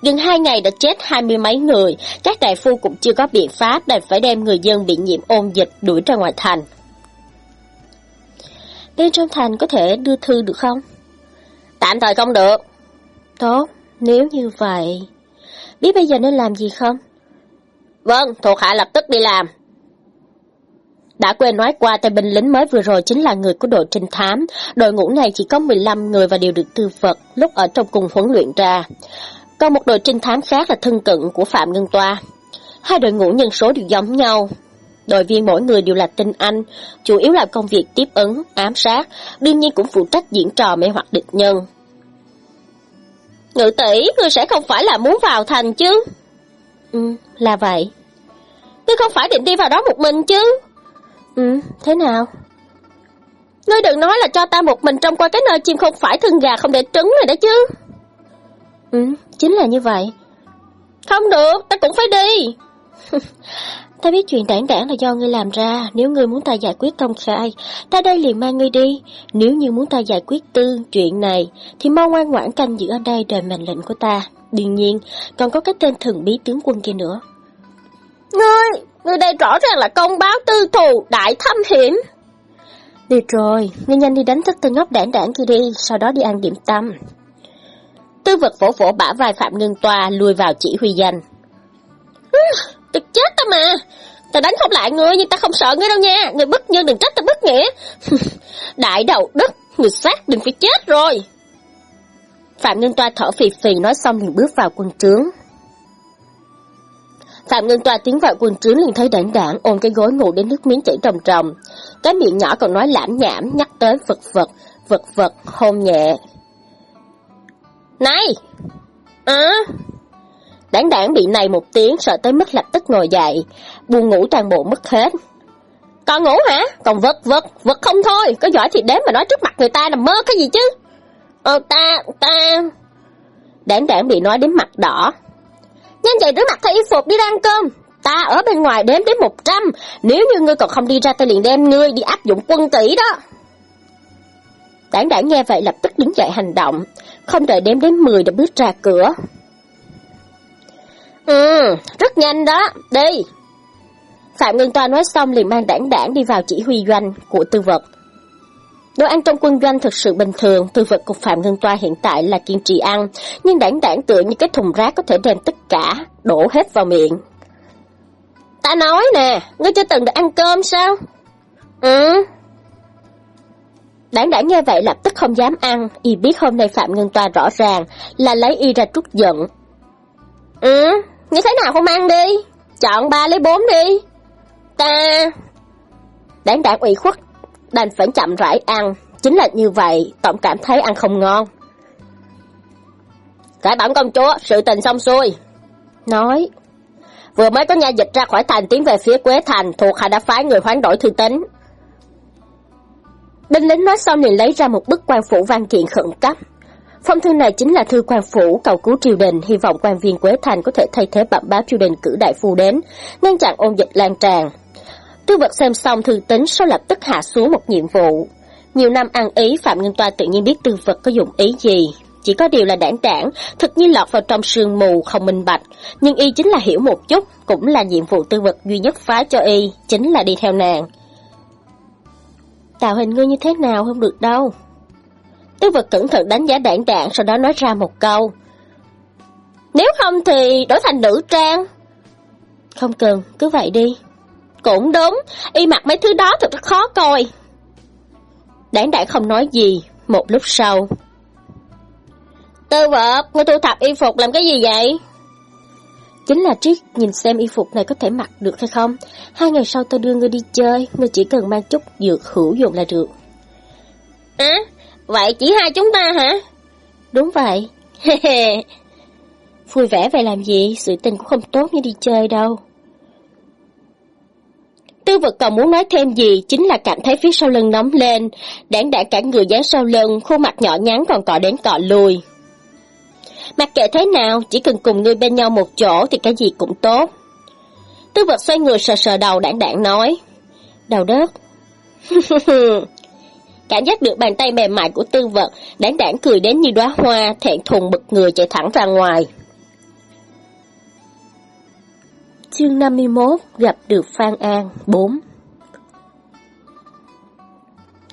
Gần hai ngày đã chết hai mươi mấy người, các đại phu cũng chưa có biện pháp đành phải đem người dân bị nhiễm ôn dịch đuổi ra ngoài thành. Bên trong thành có thể đưa thư được không? Tạm thời không được. Tốt, nếu như vậy... Biết bây giờ nên làm gì không? Vâng, thuộc hạ lập tức đi làm. Đã quên nói qua tay binh lính mới vừa rồi chính là người của đội trinh thám. Đội ngũ này chỉ có 15 người và đều được tư vật lúc ở trong cùng huấn luyện ra. Còn một đội trinh thám khác là thân cận của Phạm Ngân Toa. Hai đội ngũ nhân số đều giống nhau. Đội viên mỗi người đều là tinh anh, chủ yếu làm công việc tiếp ứng, ám sát, đương nhiên cũng phụ trách diễn trò mê hoặc địch nhân. Ngự tỷ, ngươi sẽ không phải là muốn vào thành chứ? Ừ, là vậy. Ngươi không phải định đi vào đó một mình chứ? Ừ, thế nào? Ngươi đừng nói là cho ta một mình trong qua cái nơi chim không phải thân gà không để trứng rồi đó chứ. Ừ, chính là như vậy. Không được, ta cũng phải đi. ta biết chuyện đảng đảng là do ngươi làm ra, nếu ngươi muốn ta giải quyết công khai, ta đây liền mang ngươi đi. Nếu như muốn ta giải quyết tư chuyện này, thì mau ngoan ngoãn canh giữ ở đây đợi mệnh lệnh của ta. Đương nhiên, còn có cái tên thần bí tướng quân kia nữa. Ngươi, ngươi đây rõ ràng là công báo tư thù, đại thâm hiểm. Được rồi, ngươi nhanh đi đánh thức tên ngốc đảng đảng kia đi, sau đó đi ăn điểm tâm. Tư vật vỗ vỗ bả vai Phạm Ngân Toa lùi vào chỉ huy danh. Tôi chết ta mà! Ta đánh không lại ngươi nhưng ta không sợ ngươi đâu nha. Ngươi bất nhân đừng trách ta bất nghĩa. Đại đầu đất, người sát đừng phải chết rồi. Phạm Ngân Toa thở phì phì nói xong liền bước vào quân trướng. Phạm Ngân Toa tiến vào quân trướng liền thấy đảng đảng ôm cái gối ngủ đến nước miếng chảy ròng ròng. Cái miệng nhỏ còn nói lãm nhảm nhắc tới vật vật, vật vật, hôn nhẹ. Này! À! Đảng đảng bị này một tiếng sợ tới mức lập tức ngồi dậy, buồn ngủ toàn bộ mất hết. Còn ngủ hả? Còn vật vật, vật không thôi, có giỏi thì đếm mà nói trước mặt người ta nằm mơ cái gì chứ? Ờ ta, ta... Đảng đảng bị nói đến mặt đỏ. Nhanh dậy rửa mặt thay y phục đi ra ăn cơm. Ta ở bên ngoài đếm đến một trăm, nếu như ngươi còn không đi ra ta liền đem ngươi đi áp dụng quân kỹ đó. Đảng đảng nghe vậy lập tức đứng dậy hành động, không đợi đếm đến 10 đã bước ra cửa. Ừ, rất nhanh đó, đi. Phạm Ngân Toa nói xong liền mang đảng đảng đi vào chỉ huy doanh của tư vật. Đồ ăn trong quân doanh thực sự bình thường, tư vật cục Phạm Ngân Toa hiện tại là kiên trì ăn, nhưng đảng đảng tựa như cái thùng rác có thể đem tất cả, đổ hết vào miệng. Ta nói nè, ngươi chưa từng được ăn cơm sao? Ừ. Đảng đảng nghe vậy lập tức không dám ăn, y biết hôm nay Phạm Ngân Toa rõ ràng là lấy y ra trút giận. Ừ, như thế nào không ăn đi? Chọn ba lấy bốn đi. Ta... đáng đảng ủy khuất, đành phải chậm rãi ăn. Chính là như vậy, tổng cảm thấy ăn không ngon. Cải bản công chúa, sự tình xong xuôi. Nói, vừa mới có nha dịch ra khỏi thành tiến về phía Quế Thành, thuộc hạ đã phái người hoán đổi thư tính. Binh lính nói xong liền lấy ra một bức quan phủ văn kiện khẩn cấp. Phong thư này chính là thư quan phủ cầu cứu triều đình, hy vọng quan viên Quế Thành có thể thay thế bẩm báo triều đình cử đại phu đến, ngăn chặn ôn dịch lan tràn. Tư vật xem xong thư tính sau lập tức hạ xuống một nhiệm vụ. Nhiều năm ăn ý, Phạm Ngân Toa tự nhiên biết tư vật có dụng ý gì. Chỉ có điều là đảng đảng, thực như lọt vào trong sương mù không minh bạch, nhưng y chính là hiểu một chút, cũng là nhiệm vụ tư vật duy nhất phá cho y, chính là đi theo nàng. Tạo hình ngươi như thế nào không được đâu. Tư vật cẩn thận đánh giá đảng đạn sau đó nói ra một câu. Nếu không thì đổi thành nữ trang. Không cần, cứ vậy đi. Cũng đúng, y mặc mấy thứ đó thật rất khó coi. Đảng đảng không nói gì, một lúc sau. Tư vật, ngươi thu thập y phục làm cái gì vậy? Chính là Triết nhìn xem y phục này có thể mặc được hay không. Hai ngày sau tôi đưa ngươi đi chơi, ngươi chỉ cần mang chút dược hữu dụng là được. À, vậy chỉ hai chúng ta hả? Đúng vậy. Vui vẻ về làm gì, sự tình cũng không tốt như đi chơi đâu. Tư vật còn muốn nói thêm gì chính là cảm thấy phía sau lưng nóng lên, đảng đảng cả người dán sau lưng, khuôn mặt nhỏ nhắn còn cọ đến cọ lùi. Mặc kệ thế nào, chỉ cần cùng ngươi bên nhau một chỗ thì cái gì cũng tốt. Tư vật xoay người sờ sờ đầu đảng đảng nói. Đầu đất. Cảm giác được bàn tay mềm mại của tư vật, đáng đảng cười đến như đóa hoa, thẹn thùng bực người chạy thẳng ra ngoài. Chương 51 gặp được Phan An 4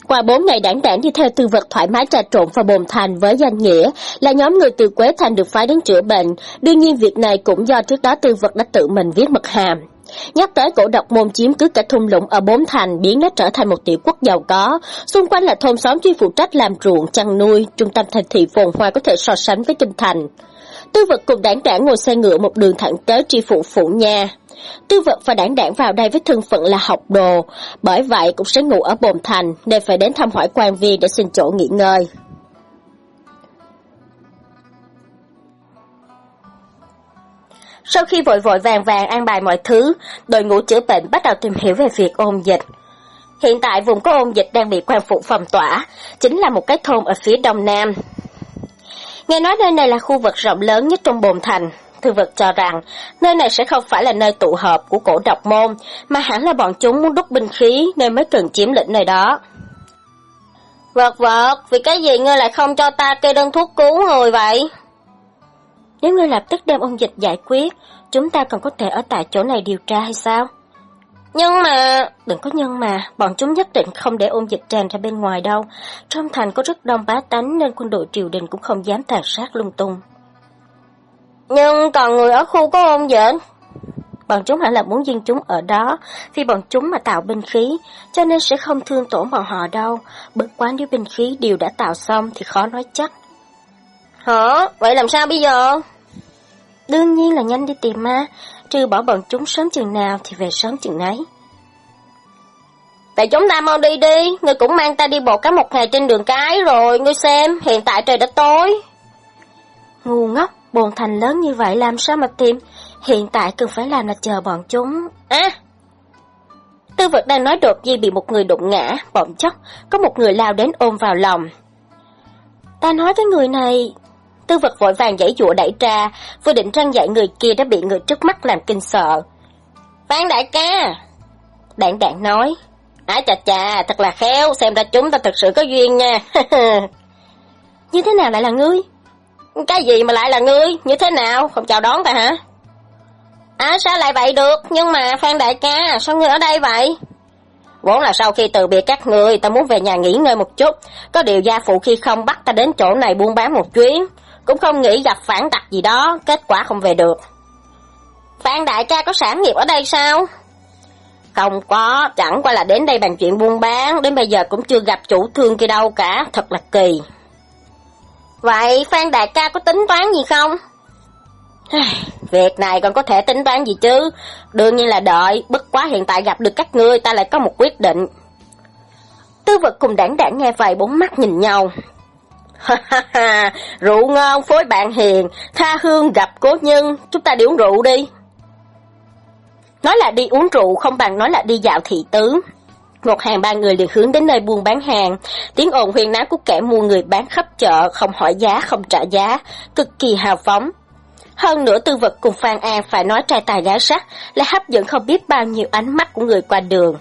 Qua bốn ngày đảng đảng đi theo tư vật thoải mái trà trộn vào bồn thành với danh nghĩa là nhóm người từ Quế Thành được phái đến chữa bệnh. Đương nhiên việc này cũng do trước đó tư vật đã tự mình viết mật hàm. Nhắc tới cổ độc môn chiếm cứ cả thung lũng ở bốn thành biến nó trở thành một tiểu quốc giàu có. Xung quanh là thôn xóm chuyên phụ trách làm ruộng, chăn nuôi, trung tâm thành thị phồn hoa có thể so sánh với kinh thành. Tư vật cùng đảng đảng ngồi xe ngựa một đường thẳng tới tri phủ phủ nha. Tư vật và đảng đảng vào đây với thân phận là học đồ, bởi vậy cũng sẽ ngủ ở bồn thành nên phải đến thăm hỏi quan viên để xin chỗ nghỉ ngơi. Sau khi vội vội vàng vàng an bài mọi thứ, đội ngũ chữa bệnh bắt đầu tìm hiểu về việc ôn dịch. Hiện tại vùng có ôn dịch đang bị quan phục phòng tỏa, chính là một cái thôn ở phía đông nam. Nghe nói nơi này là khu vực rộng lớn nhất trong bồn thành, thư vật cho rằng nơi này sẽ không phải là nơi tụ họp của cổ độc môn, mà hẳn là bọn chúng muốn đúc binh khí nên mới cần chiếm lĩnh nơi đó. Vật vật, vì cái gì ngươi lại không cho ta kê đơn thuốc cứu người vậy? Nếu ngươi lập tức đem ôn dịch giải quyết, chúng ta còn có thể ở tại chỗ này điều tra hay sao? Nhưng mà... Đừng có nhân mà, bọn chúng nhất định không để ôn dịch tràn ra bên ngoài đâu. Trong thành có rất đông bá tánh nên quân đội triều đình cũng không dám tàn sát lung tung. Nhưng còn người ở khu có ôn dịch? Bọn chúng hẳn là muốn dân chúng ở đó, vì bọn chúng mà tạo binh khí, cho nên sẽ không thương tổn bọn họ đâu. Bất quá nếu binh khí đều đã tạo xong thì khó nói chắc. Hả? Vậy làm sao bây giờ? Đương nhiên là nhanh đi tìm ma, trừ bỏ bọn chúng sớm chừng nào thì về sớm chừng nấy. Vậy chúng ta mau đi đi, ngươi cũng mang ta đi bộ cả một ngày trên đường cái rồi, ngươi xem, hiện tại trời đã tối. Ngu ngốc, bồn thành lớn như vậy làm sao mà tìm, hiện tại cần phải làm là chờ bọn chúng. À! Tư vật đang nói đột nhiên bị một người đụng ngã, bỗng chốc, có một người lao đến ôm vào lòng. Ta nói cái người này, Tư vật vội vàng giãy dụa đẩy ra, vừa định răng dạy người kia đã bị người trước mắt làm kinh sợ. Phan đại ca! Đảng đảng nói. Á chà chà, thật là khéo, xem ra chúng ta thật sự có duyên nha. Như thế nào lại là ngươi? Cái gì mà lại là ngươi? Như thế nào? Không chào đón ta hả? À sao lại vậy được? Nhưng mà Phan đại ca, sao ngươi ở đây vậy? Vốn là sau khi từ biệt các người, ta muốn về nhà nghỉ ngơi một chút. Có điều gia phụ khi không bắt ta đến chỗ này buôn bán một chuyến. Cũng không nghĩ gặp phản tặc gì đó, kết quả không về được. Phan đại ca có sản nghiệp ở đây sao? Không có, chẳng qua là đến đây bàn chuyện buôn bán, đến bây giờ cũng chưa gặp chủ thương kia đâu cả, thật là kỳ. Vậy Phan đại ca có tính toán gì không? Việc này còn có thể tính toán gì chứ, đương nhiên là đợi, bất quá hiện tại gặp được các ngươi ta lại có một quyết định. Tư vật cùng đảng đảng nghe vài bốn mắt nhìn nhau, rượu ngon phối bạn hiền, tha hương gặp cố nhân, chúng ta đi uống rượu đi. Nói là đi uống rượu không bằng nói là đi dạo thị tứ. Một hàng ba người liền hướng đến nơi buôn bán hàng, tiếng ồn huyền náo của kẻ mua người bán khắp chợ, không hỏi giá, không trả giá, cực kỳ hào phóng. Hơn nữa tư vật cùng Phan An phải nói trai tài gái sắc, là hấp dẫn không biết bao nhiêu ánh mắt của người qua đường.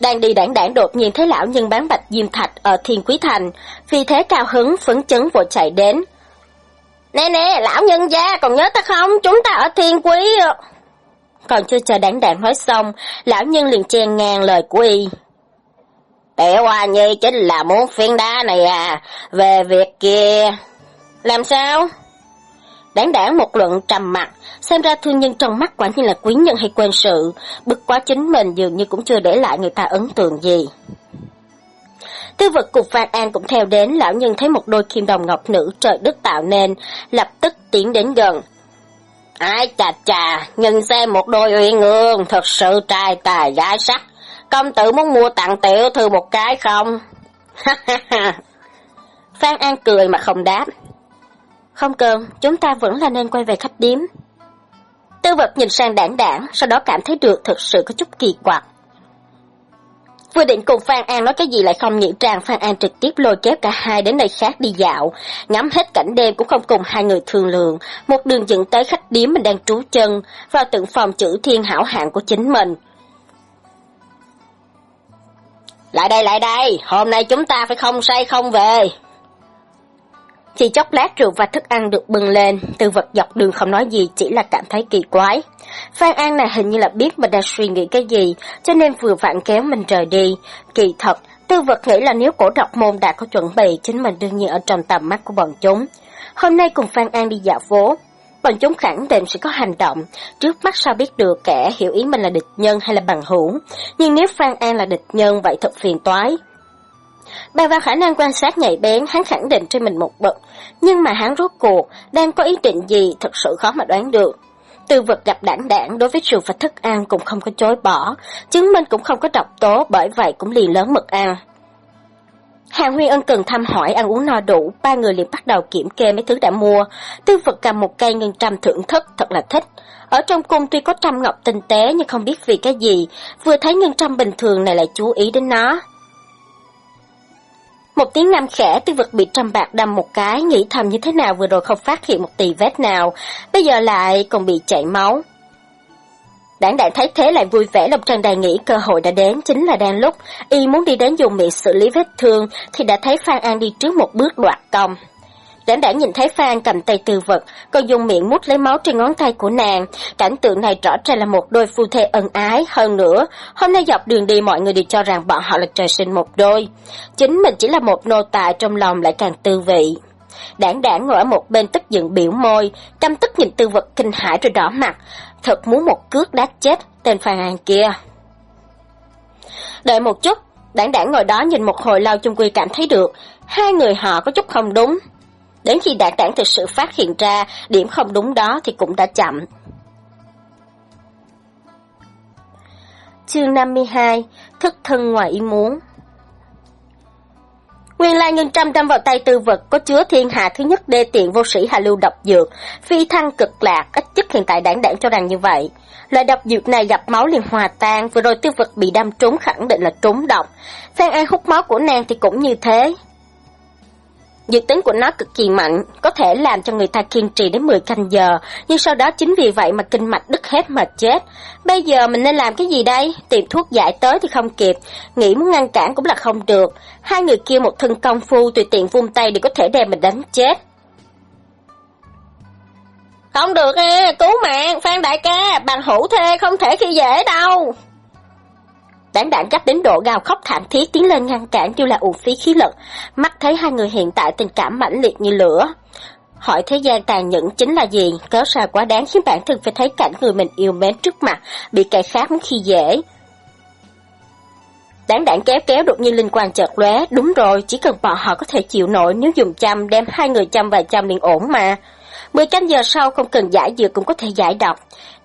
Đang đi đảng đảng đột nhiên thấy lão nhân bán bạch diêm thạch ở Thiên Quý Thành, vì thế cao hứng phấn chấn vội chạy đến. Nè nè, lão nhân gia, còn nhớ ta không? Chúng ta ở Thiên Quý... Còn chưa chờ đảng đảng nói xong, lão nhân liền chen ngang lời của y. Tiểu Hoa Nhi chính là muốn phiên đá này à, về việc kia. Làm sao? Đáng đảng một luận trầm mặt, xem ra thương nhân trong mắt quả nhiên là quý nhân hay quên sự, bực quá chính mình dường như cũng chưa để lại người ta ấn tượng gì. Tư vật cục Phan An cũng theo đến, lão nhân thấy một đôi kim đồng ngọc nữ trời đất tạo nên, lập tức tiến đến gần. Ai chà chà, nhìn xem một đôi uyên ương, thật sự trai tài gái sắc. Công tử muốn mua tặng tiểu thư một cái không? Phan An cười mà không đáp. Không cần, chúng ta vẫn là nên quay về khách điếm. Tư vật nhìn sang đảng đảng, sau đó cảm thấy được thực sự có chút kỳ quặc. Vừa định cùng Phan An nói cái gì lại không nghĩ rằng Phan An trực tiếp lôi kéo cả hai đến nơi khác đi dạo, ngắm hết cảnh đêm cũng không cùng hai người thương lượng, một đường dẫn tới khách điếm mình đang trú chân, vào từng phòng chữ thiên hảo hạng của chính mình. Lại đây lại đây, hôm nay chúng ta phải không say không về. Chỉ chốc lát rượu và thức ăn được bưng lên, tư vật dọc đường không nói gì chỉ là cảm thấy kỳ quái. Phan An này hình như là biết mình đang suy nghĩ cái gì, cho nên vừa vặn kéo mình rời đi. Kỳ thật, tư vật nghĩ là nếu cổ độc môn đã có chuẩn bị, chính mình đương nhiên ở trong tầm mắt của bọn chúng. Hôm nay cùng Phan An đi dạo phố, bọn chúng khẳng định sẽ có hành động, trước mắt sao biết được kẻ hiểu ý mình là địch nhân hay là bằng hữu. Nhưng nếu Phan An là địch nhân vậy thật phiền toái. Bà vào khả năng quan sát nhạy bén, hắn khẳng định trên mình một bậc, nhưng mà hắn rốt cuộc đang có ý định gì thật sự khó mà đoán được. Tư vật gặp đảng đảng đối với rượu và thức ăn cũng không có chối bỏ, chứng minh cũng không có độc tố bởi vậy cũng liền lớn mực ăn. Hàng Huy Ân cần thăm hỏi ăn uống no đủ, ba người liền bắt đầu kiểm kê mấy thứ đã mua. Tư vật cầm một cây ngân trăm thưởng thức, thật là thích. Ở trong cung tuy có trăm ngọc tinh tế nhưng không biết vì cái gì, vừa thấy ngân trăm bình thường này lại chú ý đến nó. Một tiếng nam khẽ tiêu vật bị trăm bạc đâm một cái, nghĩ thầm như thế nào vừa rồi không phát hiện một tì vết nào, bây giờ lại còn bị chảy máu. Đảng đại thấy thế lại vui vẻ lòng tràn đầy nghĩ cơ hội đã đến chính là đang lúc y muốn đi đến dùng miệng xử lý vết thương thì đã thấy Phan An đi trước một bước đoạt công. Đảng đảng nhìn thấy Phan cầm tay tư vật, còn dùng miệng mút lấy máu trên ngón tay của nàng. Cảnh tượng này rõ ràng là một đôi phu thê ân ái. Hơn nữa, hôm nay dọc đường đi mọi người đều cho rằng bọn họ là trời sinh một đôi. Chính mình chỉ là một nô tài trong lòng lại càng tư vị. Đảng đảng ngồi ở một bên tức giận biểu môi, căm tức nhìn tư vật kinh hãi rồi đỏ mặt. Thật muốn một cước đá chết tên Phan An kia. Đợi một chút, đảng đảng ngồi đó nhìn một hồi lâu chung quy cảm thấy được, hai người họ có chút không đúng. Đến khi đảng đảng thực sự phát hiện ra điểm không đúng đó thì cũng đã chậm. Chương 52 Thức thân ngoài ý muốn Nguyên lai ngân trăm trăm vào tay tư vật có chứa thiên hạ thứ nhất đê tiện vô sĩ hạ lưu độc dược, phi thăng cực lạc, ít chức hiện tại đảng đảng cho rằng như vậy. Loại độc dược này gặp máu liền hòa tan, vừa rồi tư vật bị đâm trúng khẳng định là trúng độc. Phan An hút máu của nàng thì cũng như thế. Dược tính của nó cực kỳ mạnh, có thể làm cho người ta kiên trì đến 10 canh giờ, nhưng sau đó chính vì vậy mà kinh mạch đứt hết mà chết. Bây giờ mình nên làm cái gì đây? Tìm thuốc giải tới thì không kịp, nghĩ muốn ngăn cản cũng là không được. Hai người kia một thân công phu tùy tiện vung tay đều có thể đem mình đánh chết. Không được à, cứu mạng, Phan đại ca, bằng hữu thê không thể khi dễ đâu. Đảng đảng gấp đến độ gào khóc thảm thiết tiến lên ngăn cản như là uổng phí khí lực, mắt thấy hai người hiện tại tình cảm mãnh liệt như lửa. Hỏi thế gian tàn nhẫn chính là gì, cớ sao quá đáng khiến bản thân phải thấy cảnh người mình yêu mến trước mặt, bị kẻ khác muốn khi dễ. Đảng đảng kéo kéo đột nhiên linh quan chợt lóe, đúng rồi, chỉ cần bọn họ có thể chịu nổi nếu dùng chăm đem hai người chăm và trăm liền ổn mà. Mười canh giờ sau không cần giải dược cũng có thể giải độc.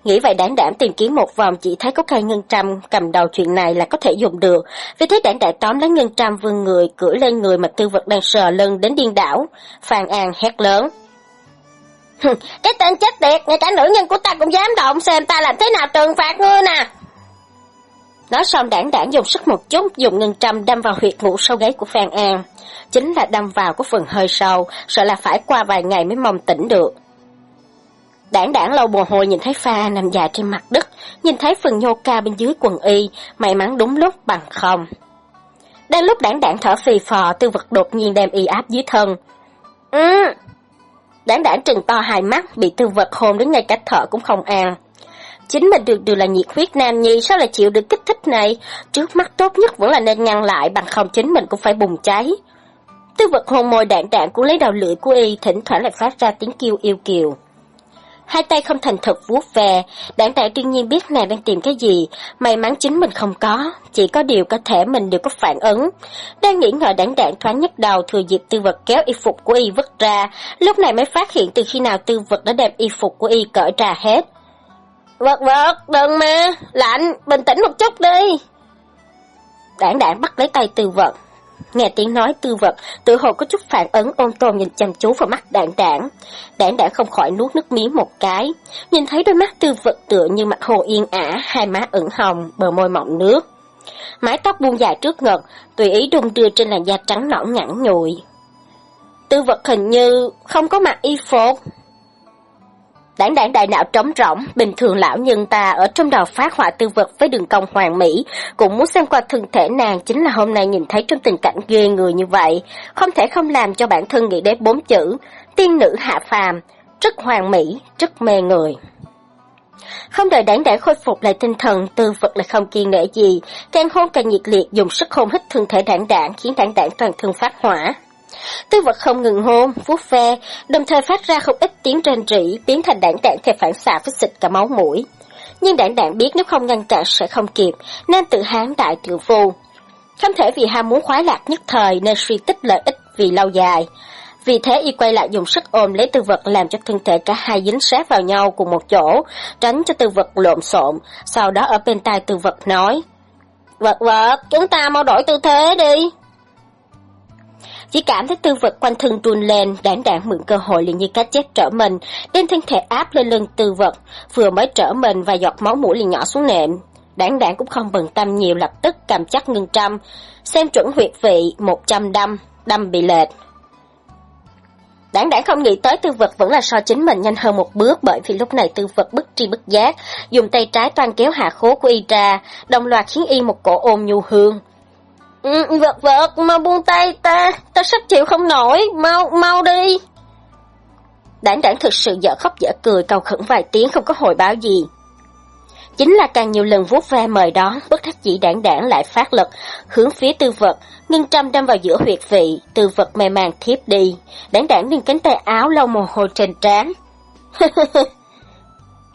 Nghĩ vậy đảng đảm tìm kiếm một vòng chỉ thấy có cây ngân trăm cầm đầu chuyện này là có thể dùng được. Vì thế đảng đại tóm lấy ngân trăm vương người cưỡi lên người mà tư vật đang sờ lưng đến điên đảo. Phan An hét lớn. Cái tên chết tiệt, ngay cả nữ nhân của ta cũng dám động xem ta làm thế nào trừng phạt ngươi nè. Nói xong đảng đảng dùng sức một chút, dùng ngân trăm đâm vào huyệt ngủ sâu gáy của Phan An. Chính là đâm vào của phần hơi sâu, sợ là phải qua vài ngày mới mong tỉnh được. Đảng đảng lâu bồ hồi nhìn thấy pha nằm dài trên mặt đất, nhìn thấy phần nhô ca bên dưới quần y, may mắn đúng lúc bằng không. Đang lúc đảng đảng thở phì phò, tư vật đột nhiên đem y áp dưới thân. Ừ. Đảng đảng trừng to hai mắt, bị tư vật hôn đến ngay cả thở cũng không an. Chính mình được đều là nhiệt huyết nam nhi, sao lại chịu được kích thích này? Trước mắt tốt nhất vẫn là nên ngăn lại, bằng không chính mình cũng phải bùng cháy. Tư vật hôn môi đạn đạn cũng lấy đầu lưỡi của y, thỉnh thoảng lại phát ra tiếng kêu yêu kiều. Hai tay không thành thật vuốt về, đạn đạn đương nhiên biết nàng đang tìm cái gì, may mắn chính mình không có, chỉ có điều có thể mình đều có phản ứng. Đang nghĩ ngợi đạn đạn thoáng nhất đầu thừa dịp tư vật kéo y phục của y vứt ra, lúc này mới phát hiện từ khi nào tư vật đã đem y phục của y cởi ra hết. Vâng, vâng, vâng vật vật, đừng mà, lạnh, bình tĩnh một chút đi. Đảng đảng bắt lấy tay tư vật. Nghe tiếng nói tư vật, tự hồ có chút phản ứng ôm tồn nhìn chăm chú vào mắt đảng đảng. Đảng đảng không khỏi nuốt nước miếng một cái. Nhìn thấy đôi mắt tư vật tựa như mặt hồ yên ả, hai má ửng hồng, bờ môi mọng nước. Mái tóc buông dài trước ngực, tùy ý đung đưa trên làn da trắng nõn nhẵn nhụi. Tư vật hình như không có mặc y phục. Đảng đảng đại não trống rỗng, bình thường lão nhân ta ở trong đầu phát họa tư vật với đường cong hoàng mỹ, cũng muốn xem qua thân thể nàng chính là hôm nay nhìn thấy trong tình cảnh ghê người như vậy, không thể không làm cho bản thân nghĩ đến bốn chữ, tiên nữ hạ phàm, rất hoàng mỹ, rất mê người. Không đợi đảng đảng khôi phục lại tinh thần, tư vật lại không kiên nể gì, càng hôn càng nhiệt liệt dùng sức hôn hít thân thể đảng đảng khiến đảng đảng toàn thân phát hỏa. Tư vật không ngừng hôn, vuốt ve, đồng thời phát ra không ít tiếng rên rỉ, biến thành đảng đảng theo phản xạ với xịt cả máu mũi. Nhưng đảng đảng biết nếu không ngăn cản sẽ không kịp, nên tự hán đại tự phu. Không thể vì ham muốn khoái lạc nhất thời nên suy tích lợi ích vì lâu dài. Vì thế y quay lại dùng sức ôm lấy tư vật làm cho thân thể cả hai dính sát vào nhau cùng một chỗ, tránh cho tư vật lộn xộn, sau đó ở bên tai tư vật nói. Vật vật, chúng ta mau đổi tư thế đi. Chỉ cảm thấy tư vật quanh thân run lên, đảng đảng mượn cơ hội liền như cá chết trở mình, đem thân thể áp lên lưng tư vật, vừa mới trở mình và giọt máu mũi liền nhỏ xuống nệm. Đảng đảng cũng không bận tâm nhiều lập tức cầm chắc ngưng trăm, xem chuẩn huyệt vị 100 đâm, đâm bị lệch. Đảng đảng không nghĩ tới tư vật vẫn là so chính mình nhanh hơn một bước bởi vì lúc này tư vật bức tri bức giác, dùng tay trái toan kéo hạ khố của y ra, đồng loạt khiến y một cổ ôm nhu hương. Ừ, vật vật, mau buông tay ta, ta sắp chịu không nổi, mau, mau đi. Đảng đảng thực sự dở khóc dở cười cầu khẩn vài tiếng không có hồi báo gì. Chính là càng nhiều lần vuốt ve mời đó, bất đắc dĩ đảng đảng lại phát lực, hướng phía tư vật, ngưng trăm đâm vào giữa huyệt vị, tư vật mê màng thiếp đi. Đảng đảng nâng cánh tay áo lau mồ hôi trên trán.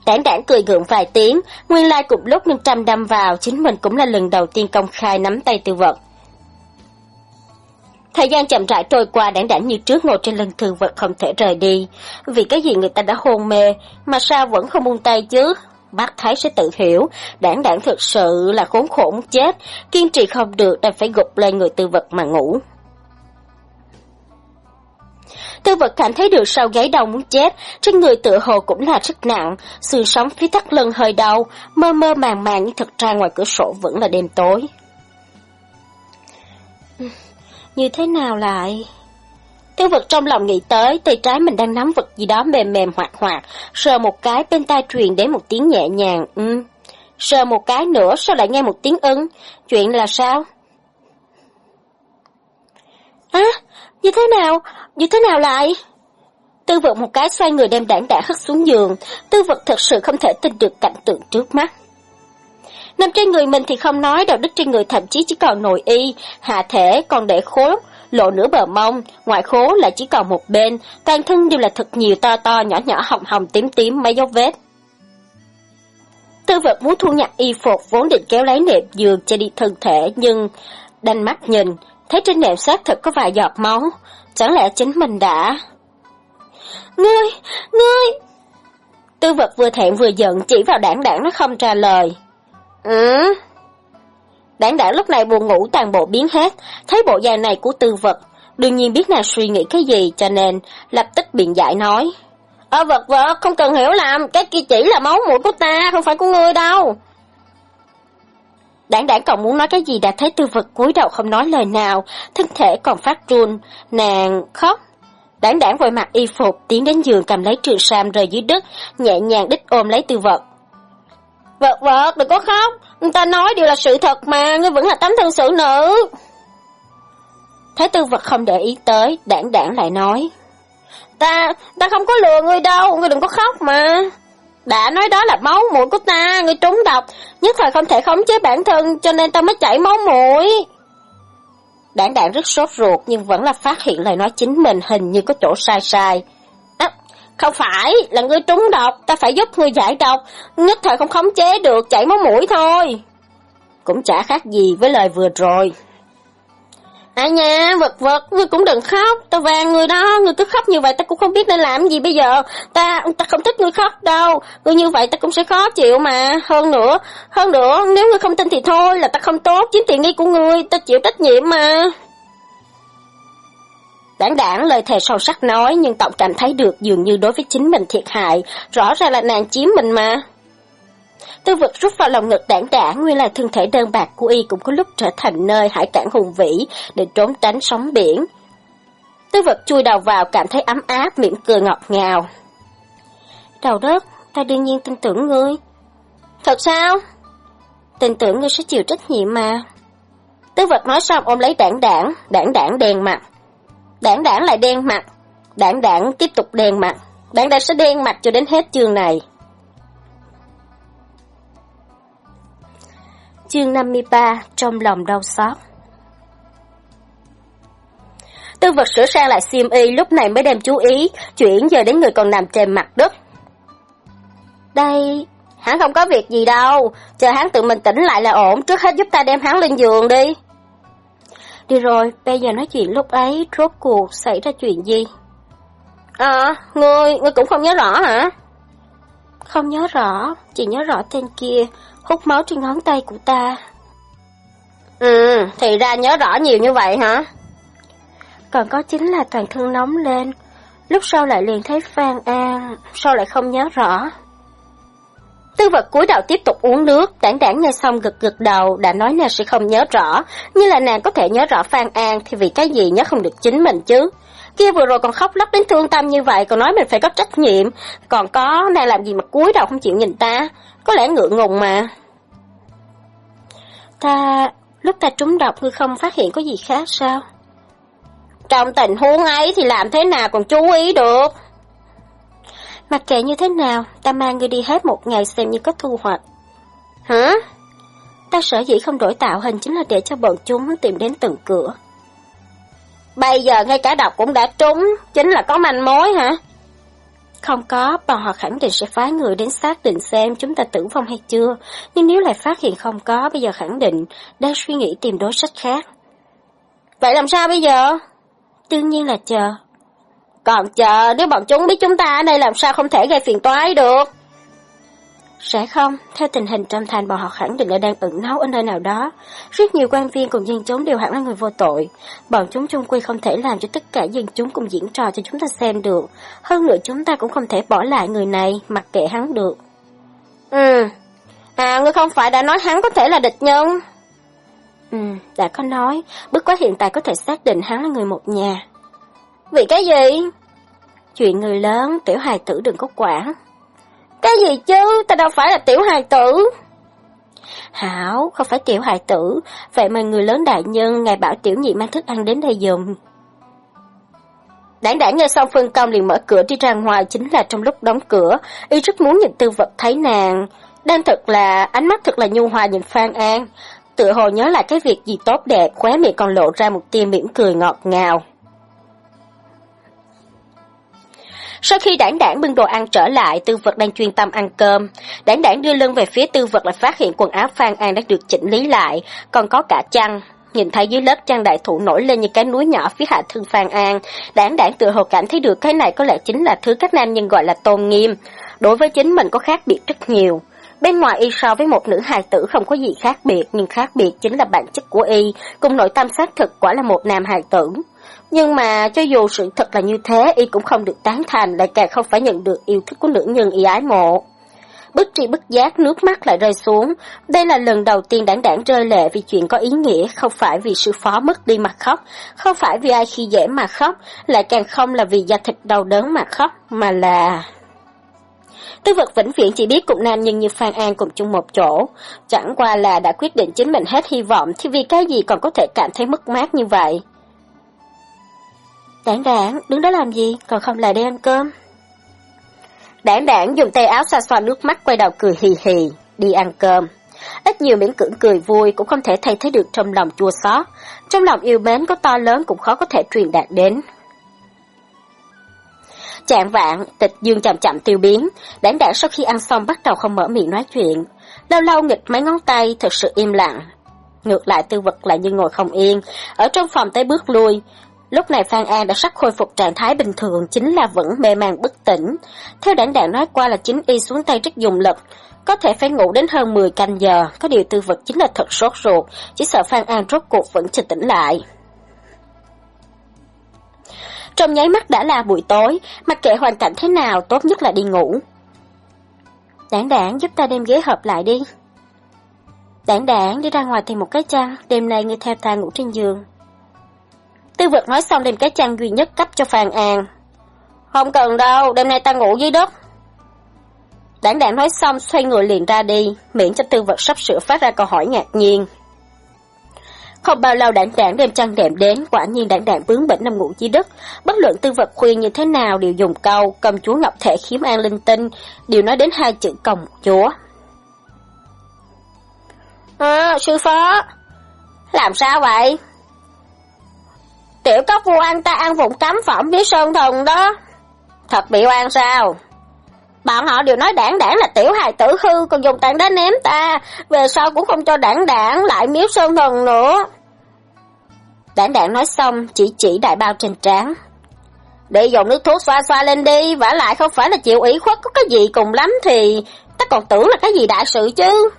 đảng đảng cười gượng vài tiếng, nguyên lai cùng lúc ngưng trăm đâm vào, chính mình cũng là lần đầu tiên công khai nắm tay tư vật. Thời gian chậm rãi trôi qua đảng đảng như trước ngồi trên lưng thường vật không thể rời đi. Vì cái gì người ta đã hôn mê, mà sao vẫn không buông tay chứ? Bác thái sẽ tự hiểu, đảng đảng thực sự là khốn khổ chết, kiên trì không được đành phải gục lên người tư vật mà ngủ. Tư vật cảm thấy được sau gáy đau muốn chết, trên người tựa hồ cũng là rất nặng, xương sống phía thắt lưng hơi đau, mơ mơ màng màng nhưng thật ra ngoài cửa sổ vẫn là đêm tối. Như thế nào lại? Tiêu vật trong lòng nghĩ tới, tay trái mình đang nắm vật gì đó mềm mềm hoạt hoạt, sờ một cái bên tai truyền đến một tiếng nhẹ nhàng, ừ. Sờ một cái nữa, sao lại nghe một tiếng ưng? Chuyện là sao? Á, như thế nào? Như thế nào lại? Tư vật một cái xoay người đem đảng đã hất xuống giường, tư vật thật sự không thể tin được cảnh tượng trước mắt. Nằm trên người mình thì không nói, đầu đứt trên người thậm chí chỉ còn nội y, hạ thể còn để khố, lộ nửa bờ mông, ngoại khố lại chỉ còn một bên, toàn thân đều là thật nhiều to to nhỏ nhỏ hồng hồng tím tím mấy dấu vết. Tư vật muốn thu nhặt y phục vốn định kéo lấy nệm giường che đi thân thể nhưng đanh mắt nhìn, thấy trên nệm xác thật có vài giọt máu, chẳng lẽ chính mình đã... Ngươi, ngươi... Tư vật vừa thẹn vừa giận chỉ vào đảng đảng nó không trả lời. Ừ. Đảng đảng lúc này buồn ngủ toàn bộ biến hết, thấy bộ dạng này của tư vật, đương nhiên biết nàng suy nghĩ cái gì cho nên lập tức biện giải nói. Ờ vật vật, không cần hiểu làm, cái kia chỉ là máu mũi của ta, không phải của ngươi đâu. Đảng đảng còn muốn nói cái gì đã thấy tư vật cúi đầu không nói lời nào, thân thể còn phát run, nàng khóc. Đảng đảng vội mặc y phục, tiến đến giường cầm lấy trường sam rời dưới đất, nhẹ nhàng đích ôm lấy tư vật. Vật vật, đừng có khóc, người ta nói đều là sự thật mà, ngươi vẫn là tấm thân xử nữ. Thái tư vật không để ý tới, đảng đảng lại nói. Ta, ta không có lừa ngươi đâu, ngươi đừng có khóc mà. Đã nói đó là máu mũi của ta, ngươi trúng độc, nhất thời không thể khống chế bản thân cho nên ta mới chảy máu mũi. Đảng đảng rất sốt ruột nhưng vẫn là phát hiện lời nói chính mình hình như có chỗ sai sai. Không phải, là ngươi trúng độc, ta phải giúp ngươi giải độc, nhất thời không khống chế được, chảy máu mũi thôi. Cũng chả khác gì với lời vừa rồi. À nha, vật vật, ngươi cũng đừng khóc, ta vàng người đó, ngươi cứ khóc như vậy ta cũng không biết nên làm gì bây giờ. Ta, ta không thích ngươi khóc đâu, ngươi như vậy ta cũng sẽ khó chịu mà. Hơn nữa, hơn nữa, nếu ngươi không tin thì thôi, là ta không tốt, chiếm tiền nghi của ngươi, ta chịu trách nhiệm mà. Đảng đảng lời thề sâu sắc nói nhưng Tổng cảm thấy được dường như đối với chính mình thiệt hại, rõ ràng là nàng chiếm mình mà. Tư vực rút vào lòng ngực đảng đảng, nguyên là thân thể đơn bạc của y cũng có lúc trở thành nơi hải cảng hùng vĩ để trốn tránh sóng biển. Tư vật chui đầu vào cảm thấy ấm áp, mỉm cười ngọt ngào. Đầu đất, ta đương nhiên tin tưởng ngươi. Thật sao? Tin tưởng ngươi sẽ chịu trách nhiệm mà. Tư vật nói xong ôm lấy đảng đảng, đảng đảng đèn mặt. Đảng đảng lại đen mặt, đảng đảng tiếp tục đen mặt. Đảng đảng sẽ đen mặt cho đến hết chương này. Chương 53 Trong lòng đau xót Tư vật sửa sang lại xiêm y lúc này mới đem chú ý, chuyển giờ đến người còn nằm trên mặt đất. Đây, hắn không có việc gì đâu, chờ hắn tự mình tỉnh lại là ổn, trước hết giúp ta đem hắn lên giường đi. Đi rồi, bây giờ nói chuyện lúc ấy, rốt cuộc xảy ra chuyện gì? À, ngươi, ngươi cũng không nhớ rõ hả? Không nhớ rõ, chỉ nhớ rõ tên kia, hút máu trên ngón tay của ta. Ừ, thì ra nhớ rõ nhiều như vậy hả? Còn có chính là toàn thân nóng lên, lúc sau lại liền thấy Phan An, sau lại không nhớ rõ. Tư vật cúi đầu tiếp tục uống nước, đảng đảng nghe xong gật gật đầu, đã nói nàng sẽ không nhớ rõ, như là nàng có thể nhớ rõ Phan An thì vì cái gì nhớ không được chính mình chứ. Kia vừa rồi còn khóc lóc đến thương tâm như vậy, còn nói mình phải có trách nhiệm, còn có nàng làm gì mà cúi đầu không chịu nhìn ta, có lẽ ngượng ngùng mà. Ta, lúc ta trúng độc ngươi không phát hiện có gì khác sao? Trong tình huống ấy thì làm thế nào còn chú ý được? Mặc kệ như thế nào, ta mang ngươi đi hết một ngày xem như có thu hoạch. Hả? Ta sợ dĩ không đổi tạo hình chính là để cho bọn chúng tìm đến từng cửa. Bây giờ ngay cả độc cũng đã trúng, chính là có manh mối hả? Không có, bọn họ khẳng định sẽ phái người đến xác định xem chúng ta tử vong hay chưa. Nhưng nếu lại phát hiện không có, bây giờ khẳng định đang suy nghĩ tìm đối sách khác. Vậy làm sao bây giờ? Đương nhiên là chờ. Còn chờ, nếu bọn chúng biết chúng ta ở đây làm sao không thể gây phiền toái được. Sẽ không, theo tình hình trong thành bọn họ khẳng định là đang ẩn náu ở nơi nào đó. Rất nhiều quan viên cùng dân chúng đều hẳn là người vô tội. Bọn chúng chung quy không thể làm cho tất cả dân chúng cùng diễn trò cho chúng ta xem được. Hơn nữa chúng ta cũng không thể bỏ lại người này, mặc kệ hắn được. Ừ, à ngươi không phải đã nói hắn có thể là địch nhân? Ừ, đã có nói, bước quá hiện tại có thể xác định hắn là người một nhà. Vì cái gì? Chuyện người lớn, tiểu hài tử đừng có quản. Cái gì chứ, ta đâu phải là tiểu hài tử. Hảo, không phải tiểu hài tử, vậy mà người lớn đại nhân, ngài bảo tiểu nhị mang thức ăn đến đây dùng. Đảng đảng nghe xong phân công liền mở cửa đi ra ngoài chính là trong lúc đóng cửa, y rất muốn nhìn tư vật thấy nàng. Đang thật là, ánh mắt thật là nhu hòa nhìn Phan An, tự hồ nhớ lại cái việc gì tốt đẹp, khóe miệng còn lộ ra một tia mỉm cười ngọt ngào. Sau khi đảng đảng bưng đồ ăn trở lại, tư vật đang chuyên tâm ăn cơm. Đảng đảng đưa lưng về phía tư vật là phát hiện quần áo Phan An đã được chỉnh lý lại, còn có cả chăn. Nhìn thấy dưới lớp chăn đại thụ nổi lên như cái núi nhỏ phía hạ thương Phan An, đảng đảng tự hồ cảm thấy được cái này có lẽ chính là thứ các nam nhân gọi là tôn nghiêm. Đối với chính mình có khác biệt rất nhiều. Bên ngoài y so với một nữ hài tử không có gì khác biệt, nhưng khác biệt chính là bản chất của y, cùng nội tâm xác thực quả là một nam hài tử. Nhưng mà cho dù sự thật là như thế, y cũng không được tán thành, lại càng không phải nhận được yêu thích của nữ nhân y ái mộ. Bất tri bất giác nước mắt lại rơi xuống. Đây là lần đầu tiên đảng đảng rơi lệ vì chuyện có ý nghĩa, không phải vì sư phó mất đi mà khóc, không phải vì ai khi dễ mà khóc, lại càng không là vì da thịt đau đớn mà khóc, mà là... Tư vật vĩnh viễn chỉ biết cùng nam nhân như Phan An cùng chung một chỗ. Chẳng qua là đã quyết định chính mình hết hy vọng thì vì cái gì còn có thể cảm thấy mất mát như vậy. Đảng đảng, đứng đó làm gì, còn không lại đây ăn cơm? Đảng đảng dùng tay áo xoa xoa nước mắt quay đầu cười hì hì, đi ăn cơm. Ít nhiều miễn cưỡng cười vui cũng không thể thay thế được trong lòng chua xót. Trong lòng yêu mến có to lớn cũng khó có thể truyền đạt đến. Chạng vạn, tịch dương chậm chậm tiêu biến, đảng đảng sau khi ăn xong bắt đầu không mở miệng nói chuyện. Lâu lâu nghịch mấy ngón tay, thật sự im lặng. Ngược lại tư vật lại như ngồi không yên, ở trong phòng tới bước lui, Lúc này Phan An đã sắp khôi phục trạng thái bình thường, chính là vẫn mê man bất tỉnh. Theo đảng đảng nói qua là chính y xuống tay rất dùng lực, có thể phải ngủ đến hơn 10 canh giờ, có điều tư vật chính là thật sốt ruột, chỉ sợ Phan An rốt cuộc vẫn chưa tỉnh lại. trong nháy mắt đã là buổi tối, mặc kệ hoàn cảnh thế nào, tốt nhất là đi ngủ. Đảng đảng giúp ta đem ghế hợp lại đi. Đảng đảng đi ra ngoài tìm một cái chăn, đêm nay ngươi theo ta ngủ trên giường. Tư vật nói xong đem cái chăn duy nhất cấp cho phàn An. Không cần đâu, đêm nay ta ngủ dưới đất. Đảng đảng nói xong xoay người liền ra đi, miễn cho tư vật sắp sửa phát ra câu hỏi ngạc nhiên. Không bao lâu đảng đảng đem chăn đệm đến, quả nhiên đảng đảng bướng bỉnh nằm ngủ dưới đất. Bất luận tư vật khuyên như thế nào đều dùng câu, cầm chúa ngọc thể khiếm an linh tinh, đều nói đến hai chữ cồng chúa. À, sư phó, làm sao vậy? Tiểu cấp vua ăn ta ăn vụng cấm phẩm với sơn thần đó. Thật bị oan sao? Bọn họ đều nói đảng đảng là tiểu hài tử hư, còn dùng tảng đá ném ta, về sau cũng không cho đảng đảng lại miếu sơn thần nữa. Đảng đảng nói xong, chỉ chỉ đại bao trên trán. Để dùng nước thuốc xoa xoa lên đi, vả lại không phải là chịu ủy khuất có cái gì cùng lắm thì ta còn tưởng là cái gì đại sự chứ.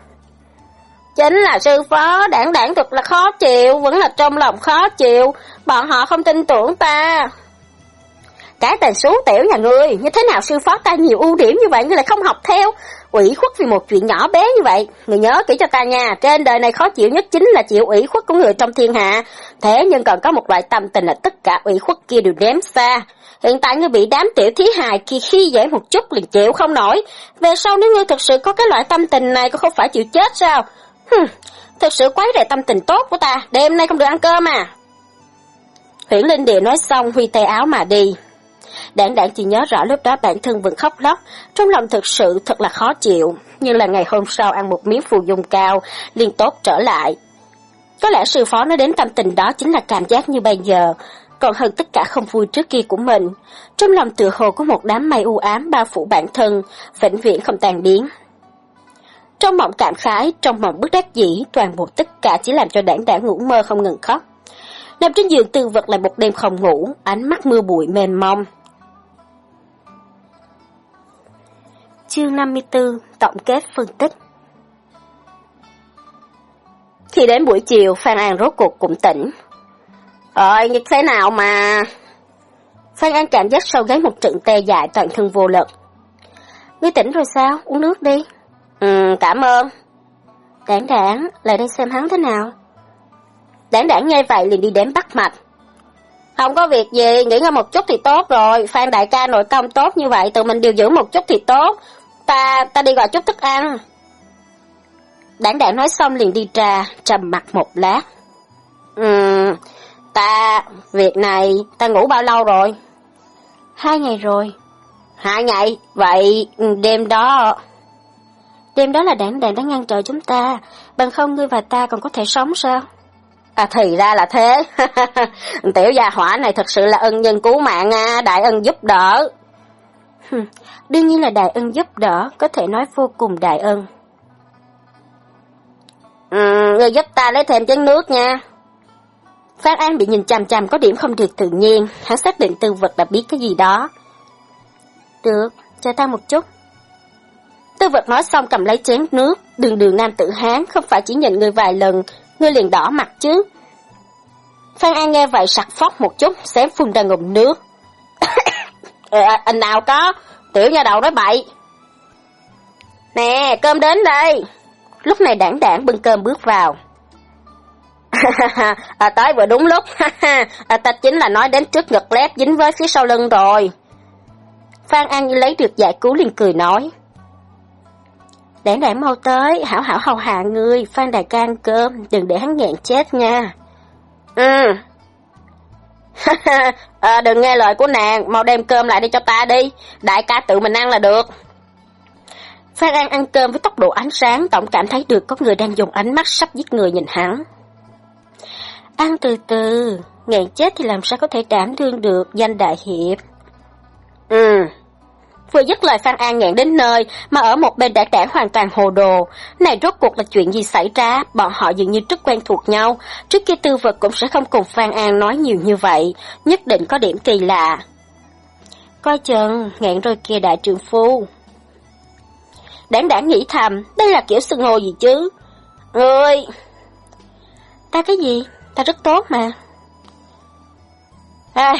Chính là sư phó, đảng đảng thật là khó chịu, vẫn là trong lòng khó chịu, bọn họ không tin tưởng ta. Cái tên số tiểu nhà ngươi, như thế nào sư phó ta nhiều ưu điểm như vậy ngươi lại không học theo? Ủy khuất vì một chuyện nhỏ bé như vậy, người nhớ kỹ cho ta nha, trên đời này khó chịu nhất chính là chịu ủy khuất của người trong thiên hạ. Thế nhưng còn có một loại tâm tình là tất cả ủy khuất kia đều đếm xa. Hiện tại ngươi bị đám tiểu thí hài khi khi dễ một chút liền chịu không nổi. Về sau nếu ngươi thực sự có cái loại tâm tình này có không phải chịu chết sao? Hừm, thực sự quấy rầy tâm tình tốt của ta, đêm nay không được ăn cơm à. Huyển Linh Địa nói xong huy tay áo mà đi. Đảng đảng chỉ nhớ rõ lúc đó bản thân vẫn khóc lóc, trong lòng thực sự thật là khó chịu, nhưng là ngày hôm sau ăn một miếng phù dung cao, liền tốt trở lại. Có lẽ sư phó nói đến tâm tình đó chính là cảm giác như bây giờ, còn hơn tất cả không vui trước kia của mình. Trong lòng tựa hồ có một đám mây u ám bao phủ bản thân, vĩnh viễn không tàn biến. Trong mộng cảm khái, trong mộng bức đắc dĩ, toàn bộ tất cả chỉ làm cho đảng đảng ngủ mơ không ngừng khóc. Nằm trên giường tư vật lại một đêm không ngủ, ánh mắt mưa bụi mềm mông. Chương 54 Tổng kết phân tích Khi đến buổi chiều, Phan An rốt cuộc cũng tỉnh. Ôi, như thế nào mà... Phan An cảm giác sau gáy một trận tê dại toàn thân vô lực. Ngươi tỉnh rồi sao? Uống nước đi. Ừ, cảm ơn. Đảng đảng, lại đây xem hắn thế nào. Đảng đảng nghe vậy liền đi đến bắt mạch. Không có việc gì, nghỉ ngơi một chút thì tốt rồi. Phan đại ca nội công tốt như vậy, tự mình điều dưỡng một chút thì tốt. Ta, ta đi gọi chút thức ăn. Đảng đảng nói xong liền đi ra, trầm mặt một lát. Ừm, ta, việc này, ta ngủ bao lâu rồi? Hai ngày rồi. Hai ngày? Vậy đêm đó... Đêm đó là đảng đảng đã ngăn trở chúng ta, bằng không ngươi và ta còn có thể sống sao? À thì ra là thế. Tiểu gia hỏa này thật sự là ân nhân cứu mạng à, đại ân giúp đỡ. Đương nhiên là đại ân giúp đỡ, có thể nói vô cùng đại ân. Ừ, ngươi giúp ta lấy thêm chén nước nha. Phát An bị nhìn chằm chằm có điểm không được tự nhiên, hắn xác định tư vật đã biết cái gì đó. Được, cho ta một chút. Tư vật nói xong cầm lấy chén nước, đường đường nam tử hán, không phải chỉ nhìn ngươi vài lần, ngươi liền đỏ mặt chứ. Phan An nghe vậy sặc phóc một chút, xém phun ra ngụm nước. ờ, anh nào có, tiểu nha đầu nói bậy. Nè, cơm đến đây. Lúc này đảng đảng bưng cơm bước vào. à, tới vừa đúng lúc, à, ta chính là nói đến trước ngực lép dính với phía sau lưng rồi. Phan An như lấy được giải cứu liền cười nói. Đảng đảng mau tới, hảo hảo hầu hạ ngươi, Phan đại ca ăn cơm, đừng để hắn nghẹn chết nha. Ừ. à, đừng nghe lời của nàng, mau đem cơm lại đi cho ta đi, đại ca tự mình ăn là được. Phan An ăn cơm với tốc độ ánh sáng, tổng cảm thấy được có người đang dùng ánh mắt sắp giết người nhìn hắn. Ăn từ từ, nghẹn chết thì làm sao có thể đảm đương được danh đại hiệp. Ừ. Vừa dứt lời Phan An nghẹn đến nơi, mà ở một bên đã đảng hoàn toàn hồ đồ. Này rốt cuộc là chuyện gì xảy ra, bọn họ dường như rất quen thuộc nhau. Trước kia tư vật cũng sẽ không cùng Phan An nói nhiều như vậy, nhất định có điểm kỳ lạ. Coi chừng, nghẹn rồi kia đại trưởng phu. Đảng đảng nghĩ thầm, đây là kiểu xưng hô gì chứ? Ơi! Ta cái gì? Ta rất tốt mà. À,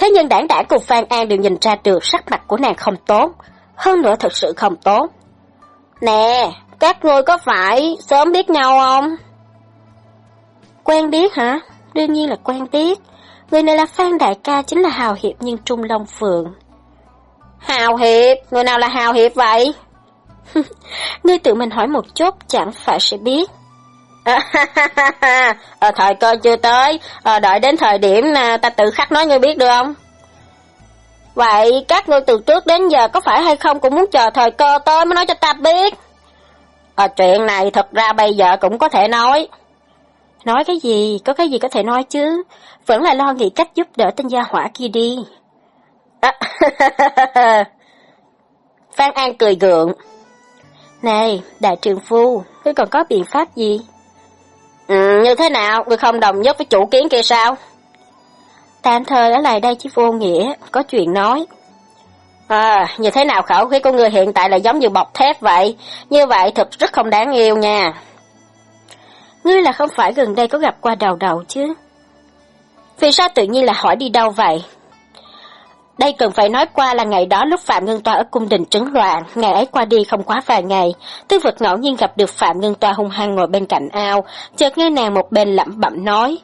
Thế nhưng đảng đảng cùng Phan An đều nhìn ra được sắc mặt của nàng không tốt, hơn nữa thật sự không tốt. Nè, các ngươi có phải sớm biết nhau không? Quen biết hả? Đương nhiên là quen biết. Người này là Phan Đại ca chính là Hào Hiệp nhưng Trung Long Phượng. Hào Hiệp? Người nào là Hào Hiệp vậy? ngươi tự mình hỏi một chút chẳng phải sẽ biết à, thời cơ chưa tới, à, đợi đến thời điểm à, ta tự khắc nói ngươi biết được không? Vậy các ngươi từ trước đến giờ có phải hay không cũng muốn chờ thời cơ tới mới nói cho ta biết? À, chuyện này thật ra bây giờ cũng có thể nói. Nói cái gì, có cái gì có thể nói chứ, vẫn là lo nghĩ cách giúp đỡ tên gia hỏa kia đi. À, Phan An cười gượng. Này, đại trường phu, ngươi còn có biện pháp gì? Ừ, như thế nào, ngươi không đồng nhất với chủ kiến kia sao? Tạm thời ở lại đây chứ vô nghĩa, có chuyện nói. À, như thế nào khẩu khí của ngươi hiện tại là giống như bọc thép vậy? Như vậy thật rất không đáng yêu nha. Ngươi là không phải gần đây có gặp qua đầu đầu chứ? Vì sao tự nhiên là hỏi đi đâu vậy? Đây cần phải nói qua là ngày đó lúc Phạm Ngân Toa ở cung đình trấn loạn, ngày ấy qua đi không quá vài ngày, tư vật ngẫu nhiên gặp được Phạm Ngân Toa hung hăng ngồi bên cạnh ao, chợt nghe nàng một bên lẩm bẩm nói.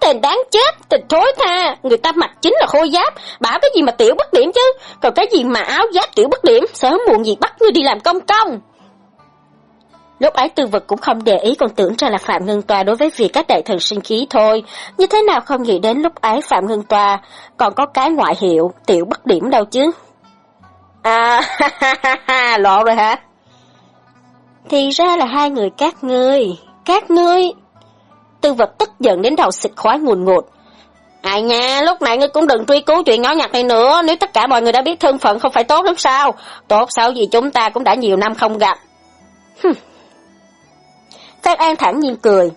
Tên đáng chết, tình thối tha, người ta mặc chính là khôi giáp, bảo cái gì mà tiểu bất điểm chứ, còn cái gì mà áo giáp tiểu bất điểm, sớm muộn gì bắt ngươi đi làm công công. Lúc ấy tư vật cũng không để ý còn tưởng ra là Phạm Ngân Toa đối với việc các đại thần sinh khí thôi. Như thế nào không nghĩ đến lúc ấy Phạm Ngân Toa còn có cái ngoại hiệu tiểu bất điểm đâu chứ. À, ha ha ha, lộ rồi hả? Thì ra là hai người các ngươi, các ngươi. Tư vật tức giận đến đầu xịt khói nguồn ngụt. Ai à nha, lúc này ngươi cũng đừng truy cứu chuyện nhỏ nhặt này nữa, nếu tất cả mọi người đã biết thân phận không phải tốt lắm sao? Tốt sao gì chúng ta cũng đã nhiều năm không gặp. Hừm. Phan An thẳng nhiên cười.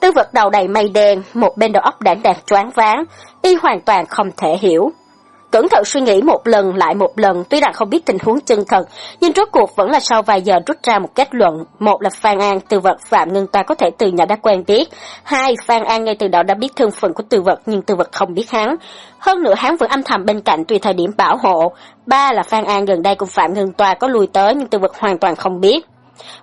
Tư vật đầu đầy mây đen, một bên đầu óc đảng đạc choáng váng, y hoàn toàn không thể hiểu. Cẩn thận suy nghĩ một lần lại một lần, tuy rằng không biết tình huống chân thật, nhưng rốt cuộc vẫn là sau vài giờ rút ra một kết luận. Một là Phan An, từ vật Phạm Ngân ta có thể từ nhỏ đã quen biết. Hai, Phan An ngay từ đầu đã biết thân phận của từ vật nhưng từ vật không biết hắn. Hơn nữa hắn vẫn âm thầm bên cạnh tùy thời điểm bảo hộ. Ba là Phan An gần đây cùng Phạm Ngân Toa có lui tới nhưng từ vật hoàn toàn không biết.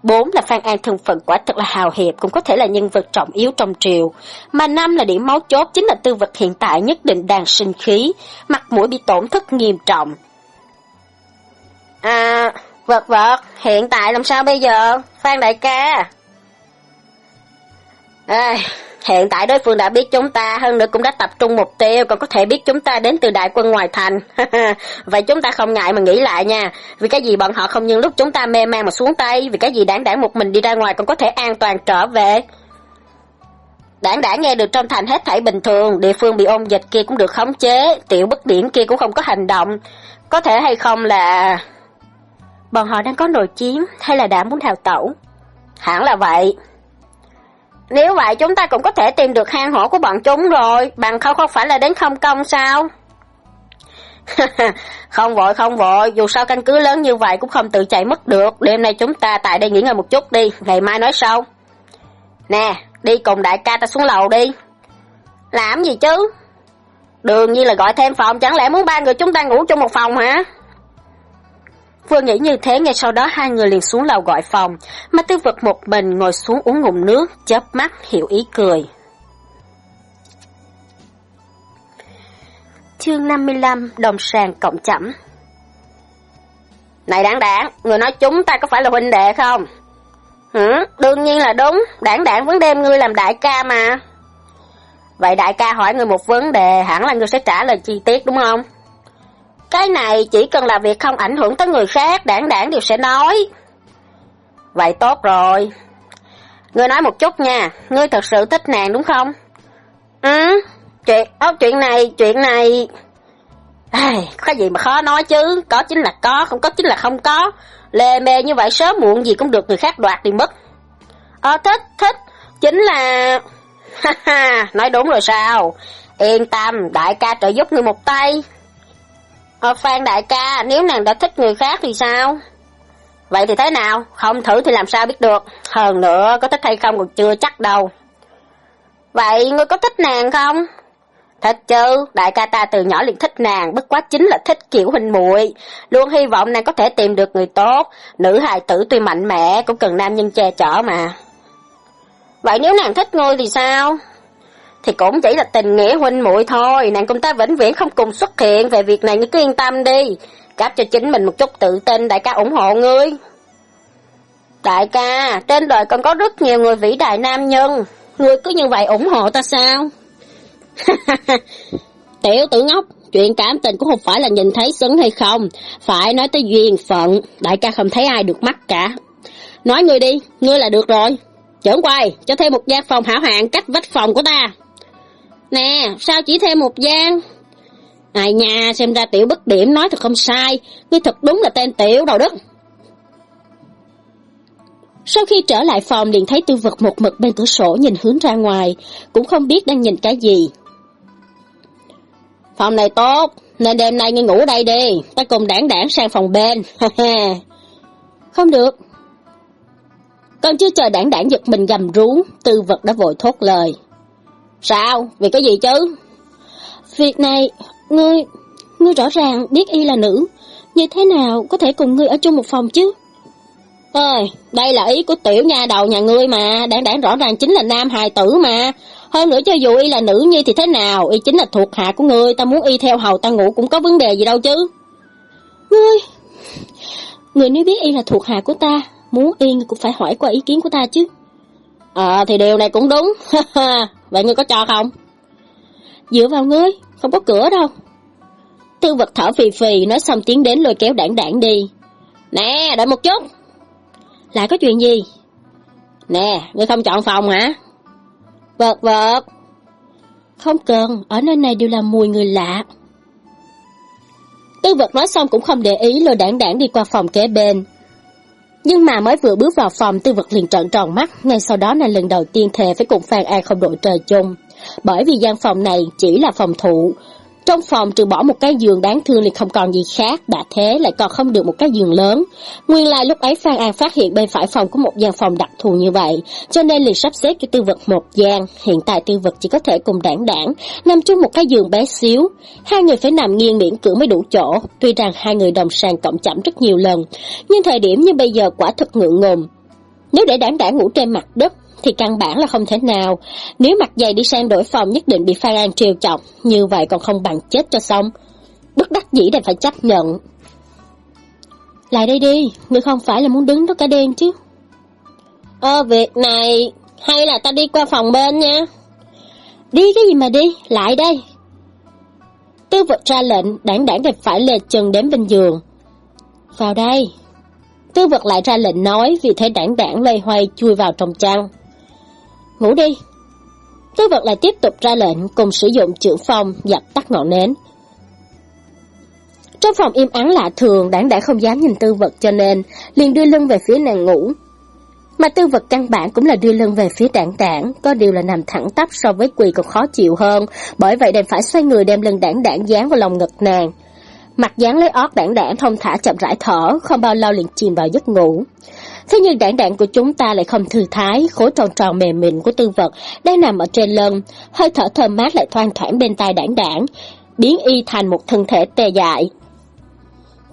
Bốn là Phan An thân phận quả thật là hào hiệp, cũng có thể là nhân vật trọng yếu trong triều. Mà năm là điểm máu chốt chính là tư vật hiện tại nhất định đang sinh khí, mặt mũi bị tổn thất nghiêm trọng. À, vật vật, hiện tại làm sao bây giờ? Phan đại ca. À, Hiện tại đối phương đã biết chúng ta, hơn nữa cũng đã tập trung mục tiêu, còn có thể biết chúng ta đến từ đại quân ngoài thành. Vậy chúng ta không ngại mà nghĩ lại nha, vì cái gì bọn họ không nhân lúc chúng ta mê man mà xuống tay, vì cái gì đáng đáng một mình đi ra ngoài còn có thể an toàn trở về. Đảng đã nghe được trong thành hết thảy bình thường, địa phương bị ôn dịch kia cũng được khống chế, tiểu bất điểm kia cũng không có hành động. Có thể hay không là... Bọn họ đang có nội chiến hay là đã muốn đào tẩu? Hẳn là vậy. Nếu vậy chúng ta cũng có thể tìm được hang hổ của bọn chúng rồi, bằng không không phải là đến không công sao? không vội không vội, dù sao căn cứ lớn như vậy cũng không tự chạy mất được, đêm nay chúng ta tại đây nghỉ ngơi một chút đi, ngày mai nói sau. Nè, đi cùng đại ca ta xuống lầu đi. Làm gì chứ? Đương nhiên là gọi thêm phòng, chẳng lẽ muốn ba người chúng ta ngủ chung một phòng hả? Vừa nghĩ như thế ngay sau đó hai người liền xuống lầu gọi phòng, mà tư vật một mình ngồi xuống uống ngụm nước, chớp mắt hiểu ý cười. Chương 55 Đồng sàng cộng chẩm Này đáng đáng người nói chúng ta có phải là huynh đệ không? Hử, đương nhiên là đúng, đảng đảng vẫn đem ngươi làm đại ca mà. Vậy đại ca hỏi người một vấn đề, hẳn là người sẽ trả lời chi tiết đúng không? Cái này chỉ cần là việc không ảnh hưởng tới người khác, đảng đảng đều sẽ nói. Vậy tốt rồi. Ngươi nói một chút nha, ngươi thật sự thích nàng đúng không? Ừ, chuyện, ớ, chuyện này, chuyện này... Ai, có gì mà khó nói chứ, có chính là có, không có chính là không có. Lê mê như vậy sớm muộn gì cũng được người khác đoạt đi mất. Ờ, thích, thích, chính là... Ha ha, nói đúng rồi sao? Yên tâm, đại ca trợ giúp ngươi một tay. Ờ, Phan đại ca, nếu nàng đã thích người khác thì sao? Vậy thì thế nào? Không thử thì làm sao biết được. Hơn nữa, có thích hay không còn chưa chắc đâu. Vậy ngươi có thích nàng không? thật chứ, đại ca ta từ nhỏ liền thích nàng, bất quá chính là thích kiểu huynh muội Luôn hy vọng nàng có thể tìm được người tốt, nữ hài tử tuy mạnh mẽ cũng cần nam nhân che chở mà. Vậy nếu nàng thích ngươi thì sao? Thì cũng chỉ là tình nghĩa huynh muội thôi, nàng cùng ta vĩnh viễn không cùng xuất hiện về việc này ngươi cứ yên tâm đi. Cấp cho chính mình một chút tự tin, đại ca ủng hộ ngươi. Đại ca, trên đời còn có rất nhiều người vĩ đại nam nhân, ngươi cứ như vậy ủng hộ ta sao? Tiểu tử ngốc, chuyện cảm tình cũng không phải là nhìn thấy xứng hay không, phải nói tới duyên phận, đại ca không thấy ai được mắt cả. Nói ngươi đi, ngươi là được rồi. Trưởng quay, cho thêm một gian phòng hảo hạng cách vách phòng của ta. Nè, sao chỉ thêm một gian? Ai nha, xem ra tiểu bất điểm nói thật không sai, ngươi thật đúng là tên tiểu đầu đất. Sau khi trở lại phòng liền thấy tư vật một mực bên cửa sổ nhìn hướng ra ngoài, cũng không biết đang nhìn cái gì. Phòng này tốt, nên đêm nay ngươi ngủ đây đi, ta cùng đảng đảng sang phòng bên. không được. Còn chưa chờ đảng đảng giật mình gầm rú, tư vật đã vội thốt lời. Sao? Vì cái gì chứ? Việc này, ngươi, ngươi rõ ràng biết y là nữ, như thế nào có thể cùng ngươi ở chung một phòng chứ? Ơi, đây là ý của tiểu nha đầu nhà ngươi mà, đáng đáng rõ ràng chính là nam hài tử mà. Hơn nữa cho dù y là nữ nhi thì thế nào, y chính là thuộc hạ của ngươi, ta muốn y theo hầu ta ngủ cũng có vấn đề gì đâu chứ. Ngươi, ngươi nếu biết y là thuộc hạ của ta, muốn y cũng phải hỏi qua ý kiến của ta chứ. Ờ, thì điều này cũng đúng. Vậy ngươi có cho không? Dựa vào ngươi, không có cửa đâu. Tư vật thở phì phì, nói xong tiến đến lôi kéo đảng đảng đi. Nè, đợi một chút. Lại có chuyện gì? Nè, ngươi không chọn phòng hả? Vật vật. Không cần, ở nơi này đều là mùi người lạ. Tư vật nói xong cũng không để ý lôi đảng đảng đi qua phòng kế bên. Nhưng mà mới vừa bước vào phòng tư vật liền trợn tròn mắt, ngay sau đó là lần đầu tiên thề phải cùng Phan An không đội trời chung. Bởi vì gian phòng này chỉ là phòng thụ, trong phòng trừ bỏ một cái giường đáng thương thì không còn gì khác, đã thế lại còn không được một cái giường lớn. Nguyên lai lúc ấy Phan An phát hiện bên phải phòng có một gian phòng đặc thù như vậy, cho nên liền sắp xếp cho tư vật một gian. Hiện tại tư vật chỉ có thể cùng đảng đảng, nằm chung một cái giường bé xíu. Hai người phải nằm nghiêng miễn cưỡng mới đủ chỗ, tuy rằng hai người đồng sàng cộng chậm rất nhiều lần, nhưng thời điểm như bây giờ quả thật ngượng ngùng. Nếu để đảng đảng ngủ trên mặt đất, thì căn bản là không thể nào. Nếu mặt dày đi sang đổi phòng nhất định bị Phan An trêu chọc, như vậy còn không bằng chết cho xong. Bất đắc dĩ đành phải chấp nhận. Lại đây đi, ngươi không phải là muốn đứng đó cả đêm chứ. Ờ, việc này, hay là ta đi qua phòng bên nha. Đi cái gì mà đi, lại đây. Tư vật ra lệnh, đảng đảng đành phải lệch chân đến bên giường. Vào đây. Tư vật lại ra lệnh nói vì thế đảng đảng loay hoay chui vào trong chăn. Ngủ đi. Tư vật lại tiếp tục ra lệnh cùng sử dụng trưởng phong dập tắt ngọn nến. Trong phòng im ắng lạ thường, đảng đã không dám nhìn tư vật cho nên liền đưa lưng về phía nàng ngủ. Mà tư vật căn bản cũng là đưa lưng về phía đảng đảng, có điều là nằm thẳng tắp so với quỳ còn khó chịu hơn, bởi vậy đành phải xoay người đem lưng đảng đảng dán vào lòng ngực nàng. Mặt dán lấy ót đảng đảng thông thả chậm rãi thở, không bao lâu liền chìm vào giấc ngủ. Thế nhưng đảng đảng của chúng ta lại không thư thái, khối tròn tròn mềm mịn của tư vật đang nằm ở trên lưng, hơi thở thơm mát lại thoang thoảng bên tai đảng đảng, biến y thành một thân thể tê dại.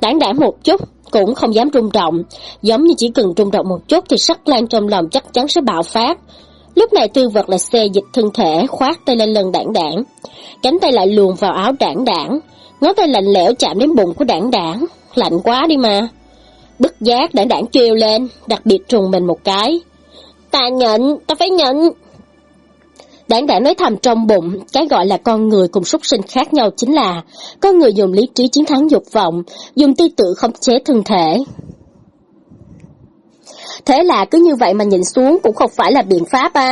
Đảng đảng một chút, cũng không dám rung động, giống như chỉ cần rung động một chút thì sắc lan trong lòng chắc chắn sẽ bạo phát. Lúc này tư vật là xê dịch thân thể, khoát tay lên lưng đảng đảng, cánh tay lại luồn vào áo đảng đảng, ngón tay lạnh lẽo chạm đến bụng của đảng đảng, lạnh quá đi mà. Bất giác đảng đảng kêu lên, đặc biệt trùng mình một cái. Ta nhận, ta phải nhận. Đảng đảng nói thầm trong bụng, cái gọi là con người cùng súc sinh khác nhau chính là con người dùng lý trí chiến thắng dục vọng, dùng tư tự khống chế thân thể, Thế là cứ như vậy mà nhìn xuống cũng không phải là biện pháp à.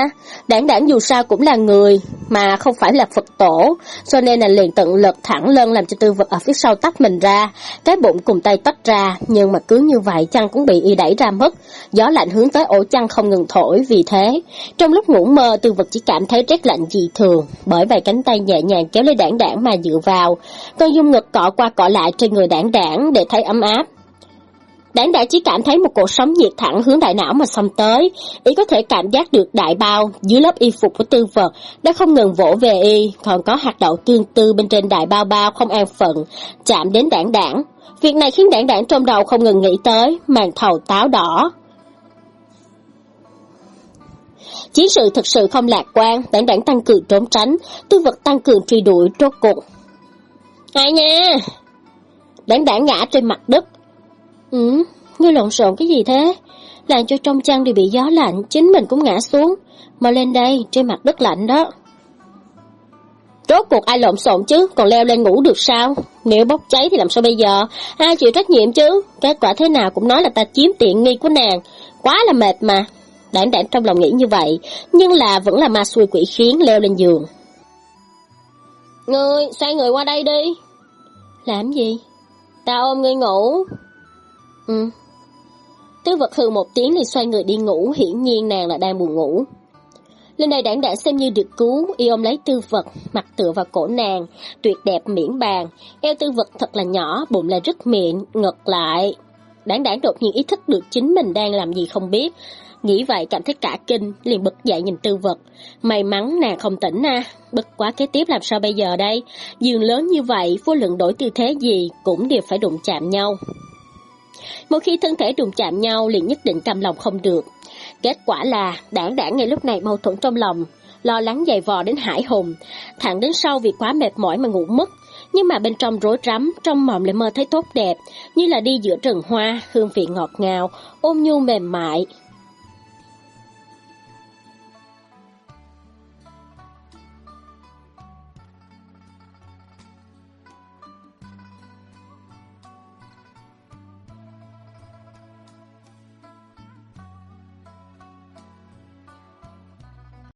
Đảng đảng dù sao cũng là người, mà không phải là Phật tổ, cho nên là liền tận lực thẳng lưng làm cho tư vật ở phía sau tách mình ra, cái bụng cùng tay tách ra, nhưng mà cứ như vậy chăn cũng bị y đẩy ra mất, gió lạnh hướng tới ổ chăn không ngừng thổi, vì thế, trong lúc ngủ mơ tư vật chỉ cảm thấy rét lạnh dị thường, bởi vậy cánh tay nhẹ nhàng kéo lấy đảng đảng mà dựa vào, còn dung ngực cọ qua cọ lại trên người đảng đảng để thấy ấm áp. Đáng đã chỉ cảm thấy một cột sóng nhiệt thẳng hướng đại não mà xông tới, y có thể cảm giác được đại bao dưới lớp y phục của tư vật đã không ngừng vỗ về y, còn có hạt đậu tương tư bên trên đại bao bao không an phận, chạm đến đảng đảng. Việc này khiến đảng đảng trong đầu không ngừng nghĩ tới, màn thầu táo đỏ. Chiến sự thực sự không lạc quan, đảng đảng tăng cường trốn tránh, tư vật tăng cường truy đuổi rốt cuộc. Ai nha? Đảng đảng ngã trên mặt đất. Ừ, ngươi lộn xộn cái gì thế? Làm cho trong chăn đều bị gió lạnh, chính mình cũng ngã xuống. Mà lên đây, trên mặt đất lạnh đó. Rốt cuộc ai lộn xộn chứ, còn leo lên ngủ được sao? Nếu bốc cháy thì làm sao bây giờ? Ai chịu trách nhiệm chứ? Kết quả thế nào cũng nói là ta chiếm tiện nghi của nàng. Quá là mệt mà. Đảng đảng trong lòng nghĩ như vậy, nhưng là vẫn là ma xui quỷ khiến leo lên giường. Ngươi, xoay người qua đây đi. Làm gì? Ta ôm ngươi ngủ. Ừ. Tứ vật hư một tiếng thì xoay người đi ngủ, hiển nhiên nàng là đang buồn ngủ. Lần này đảng đã xem như được cứu, y ôm lấy tư vật, mặt tựa vào cổ nàng, tuyệt đẹp miễn bàn, eo tư vật thật là nhỏ, bụng là rất mịn, ngật lại. Đảng đảng đột nhiên ý thức được chính mình đang làm gì không biết, nghĩ vậy cảm thấy cả kinh, liền bật dậy nhìn tư vật. May mắn nàng không tỉnh à, bất quá kế tiếp làm sao bây giờ đây, giường lớn như vậy, vô luận đổi tư thế gì cũng đều phải đụng chạm nhau. Một khi thân thể đụng chạm nhau liền nhất định cầm lòng không được. Kết quả là đảng đảng ngay lúc này mâu thuẫn trong lòng, lo lắng dày vò đến hải hùng, thẳng đến sau vì quá mệt mỏi mà ngủ mất. Nhưng mà bên trong rối rắm, trong mộng lại mơ thấy tốt đẹp, như là đi giữa rừng hoa, hương vị ngọt ngào, ôm nhu mềm mại,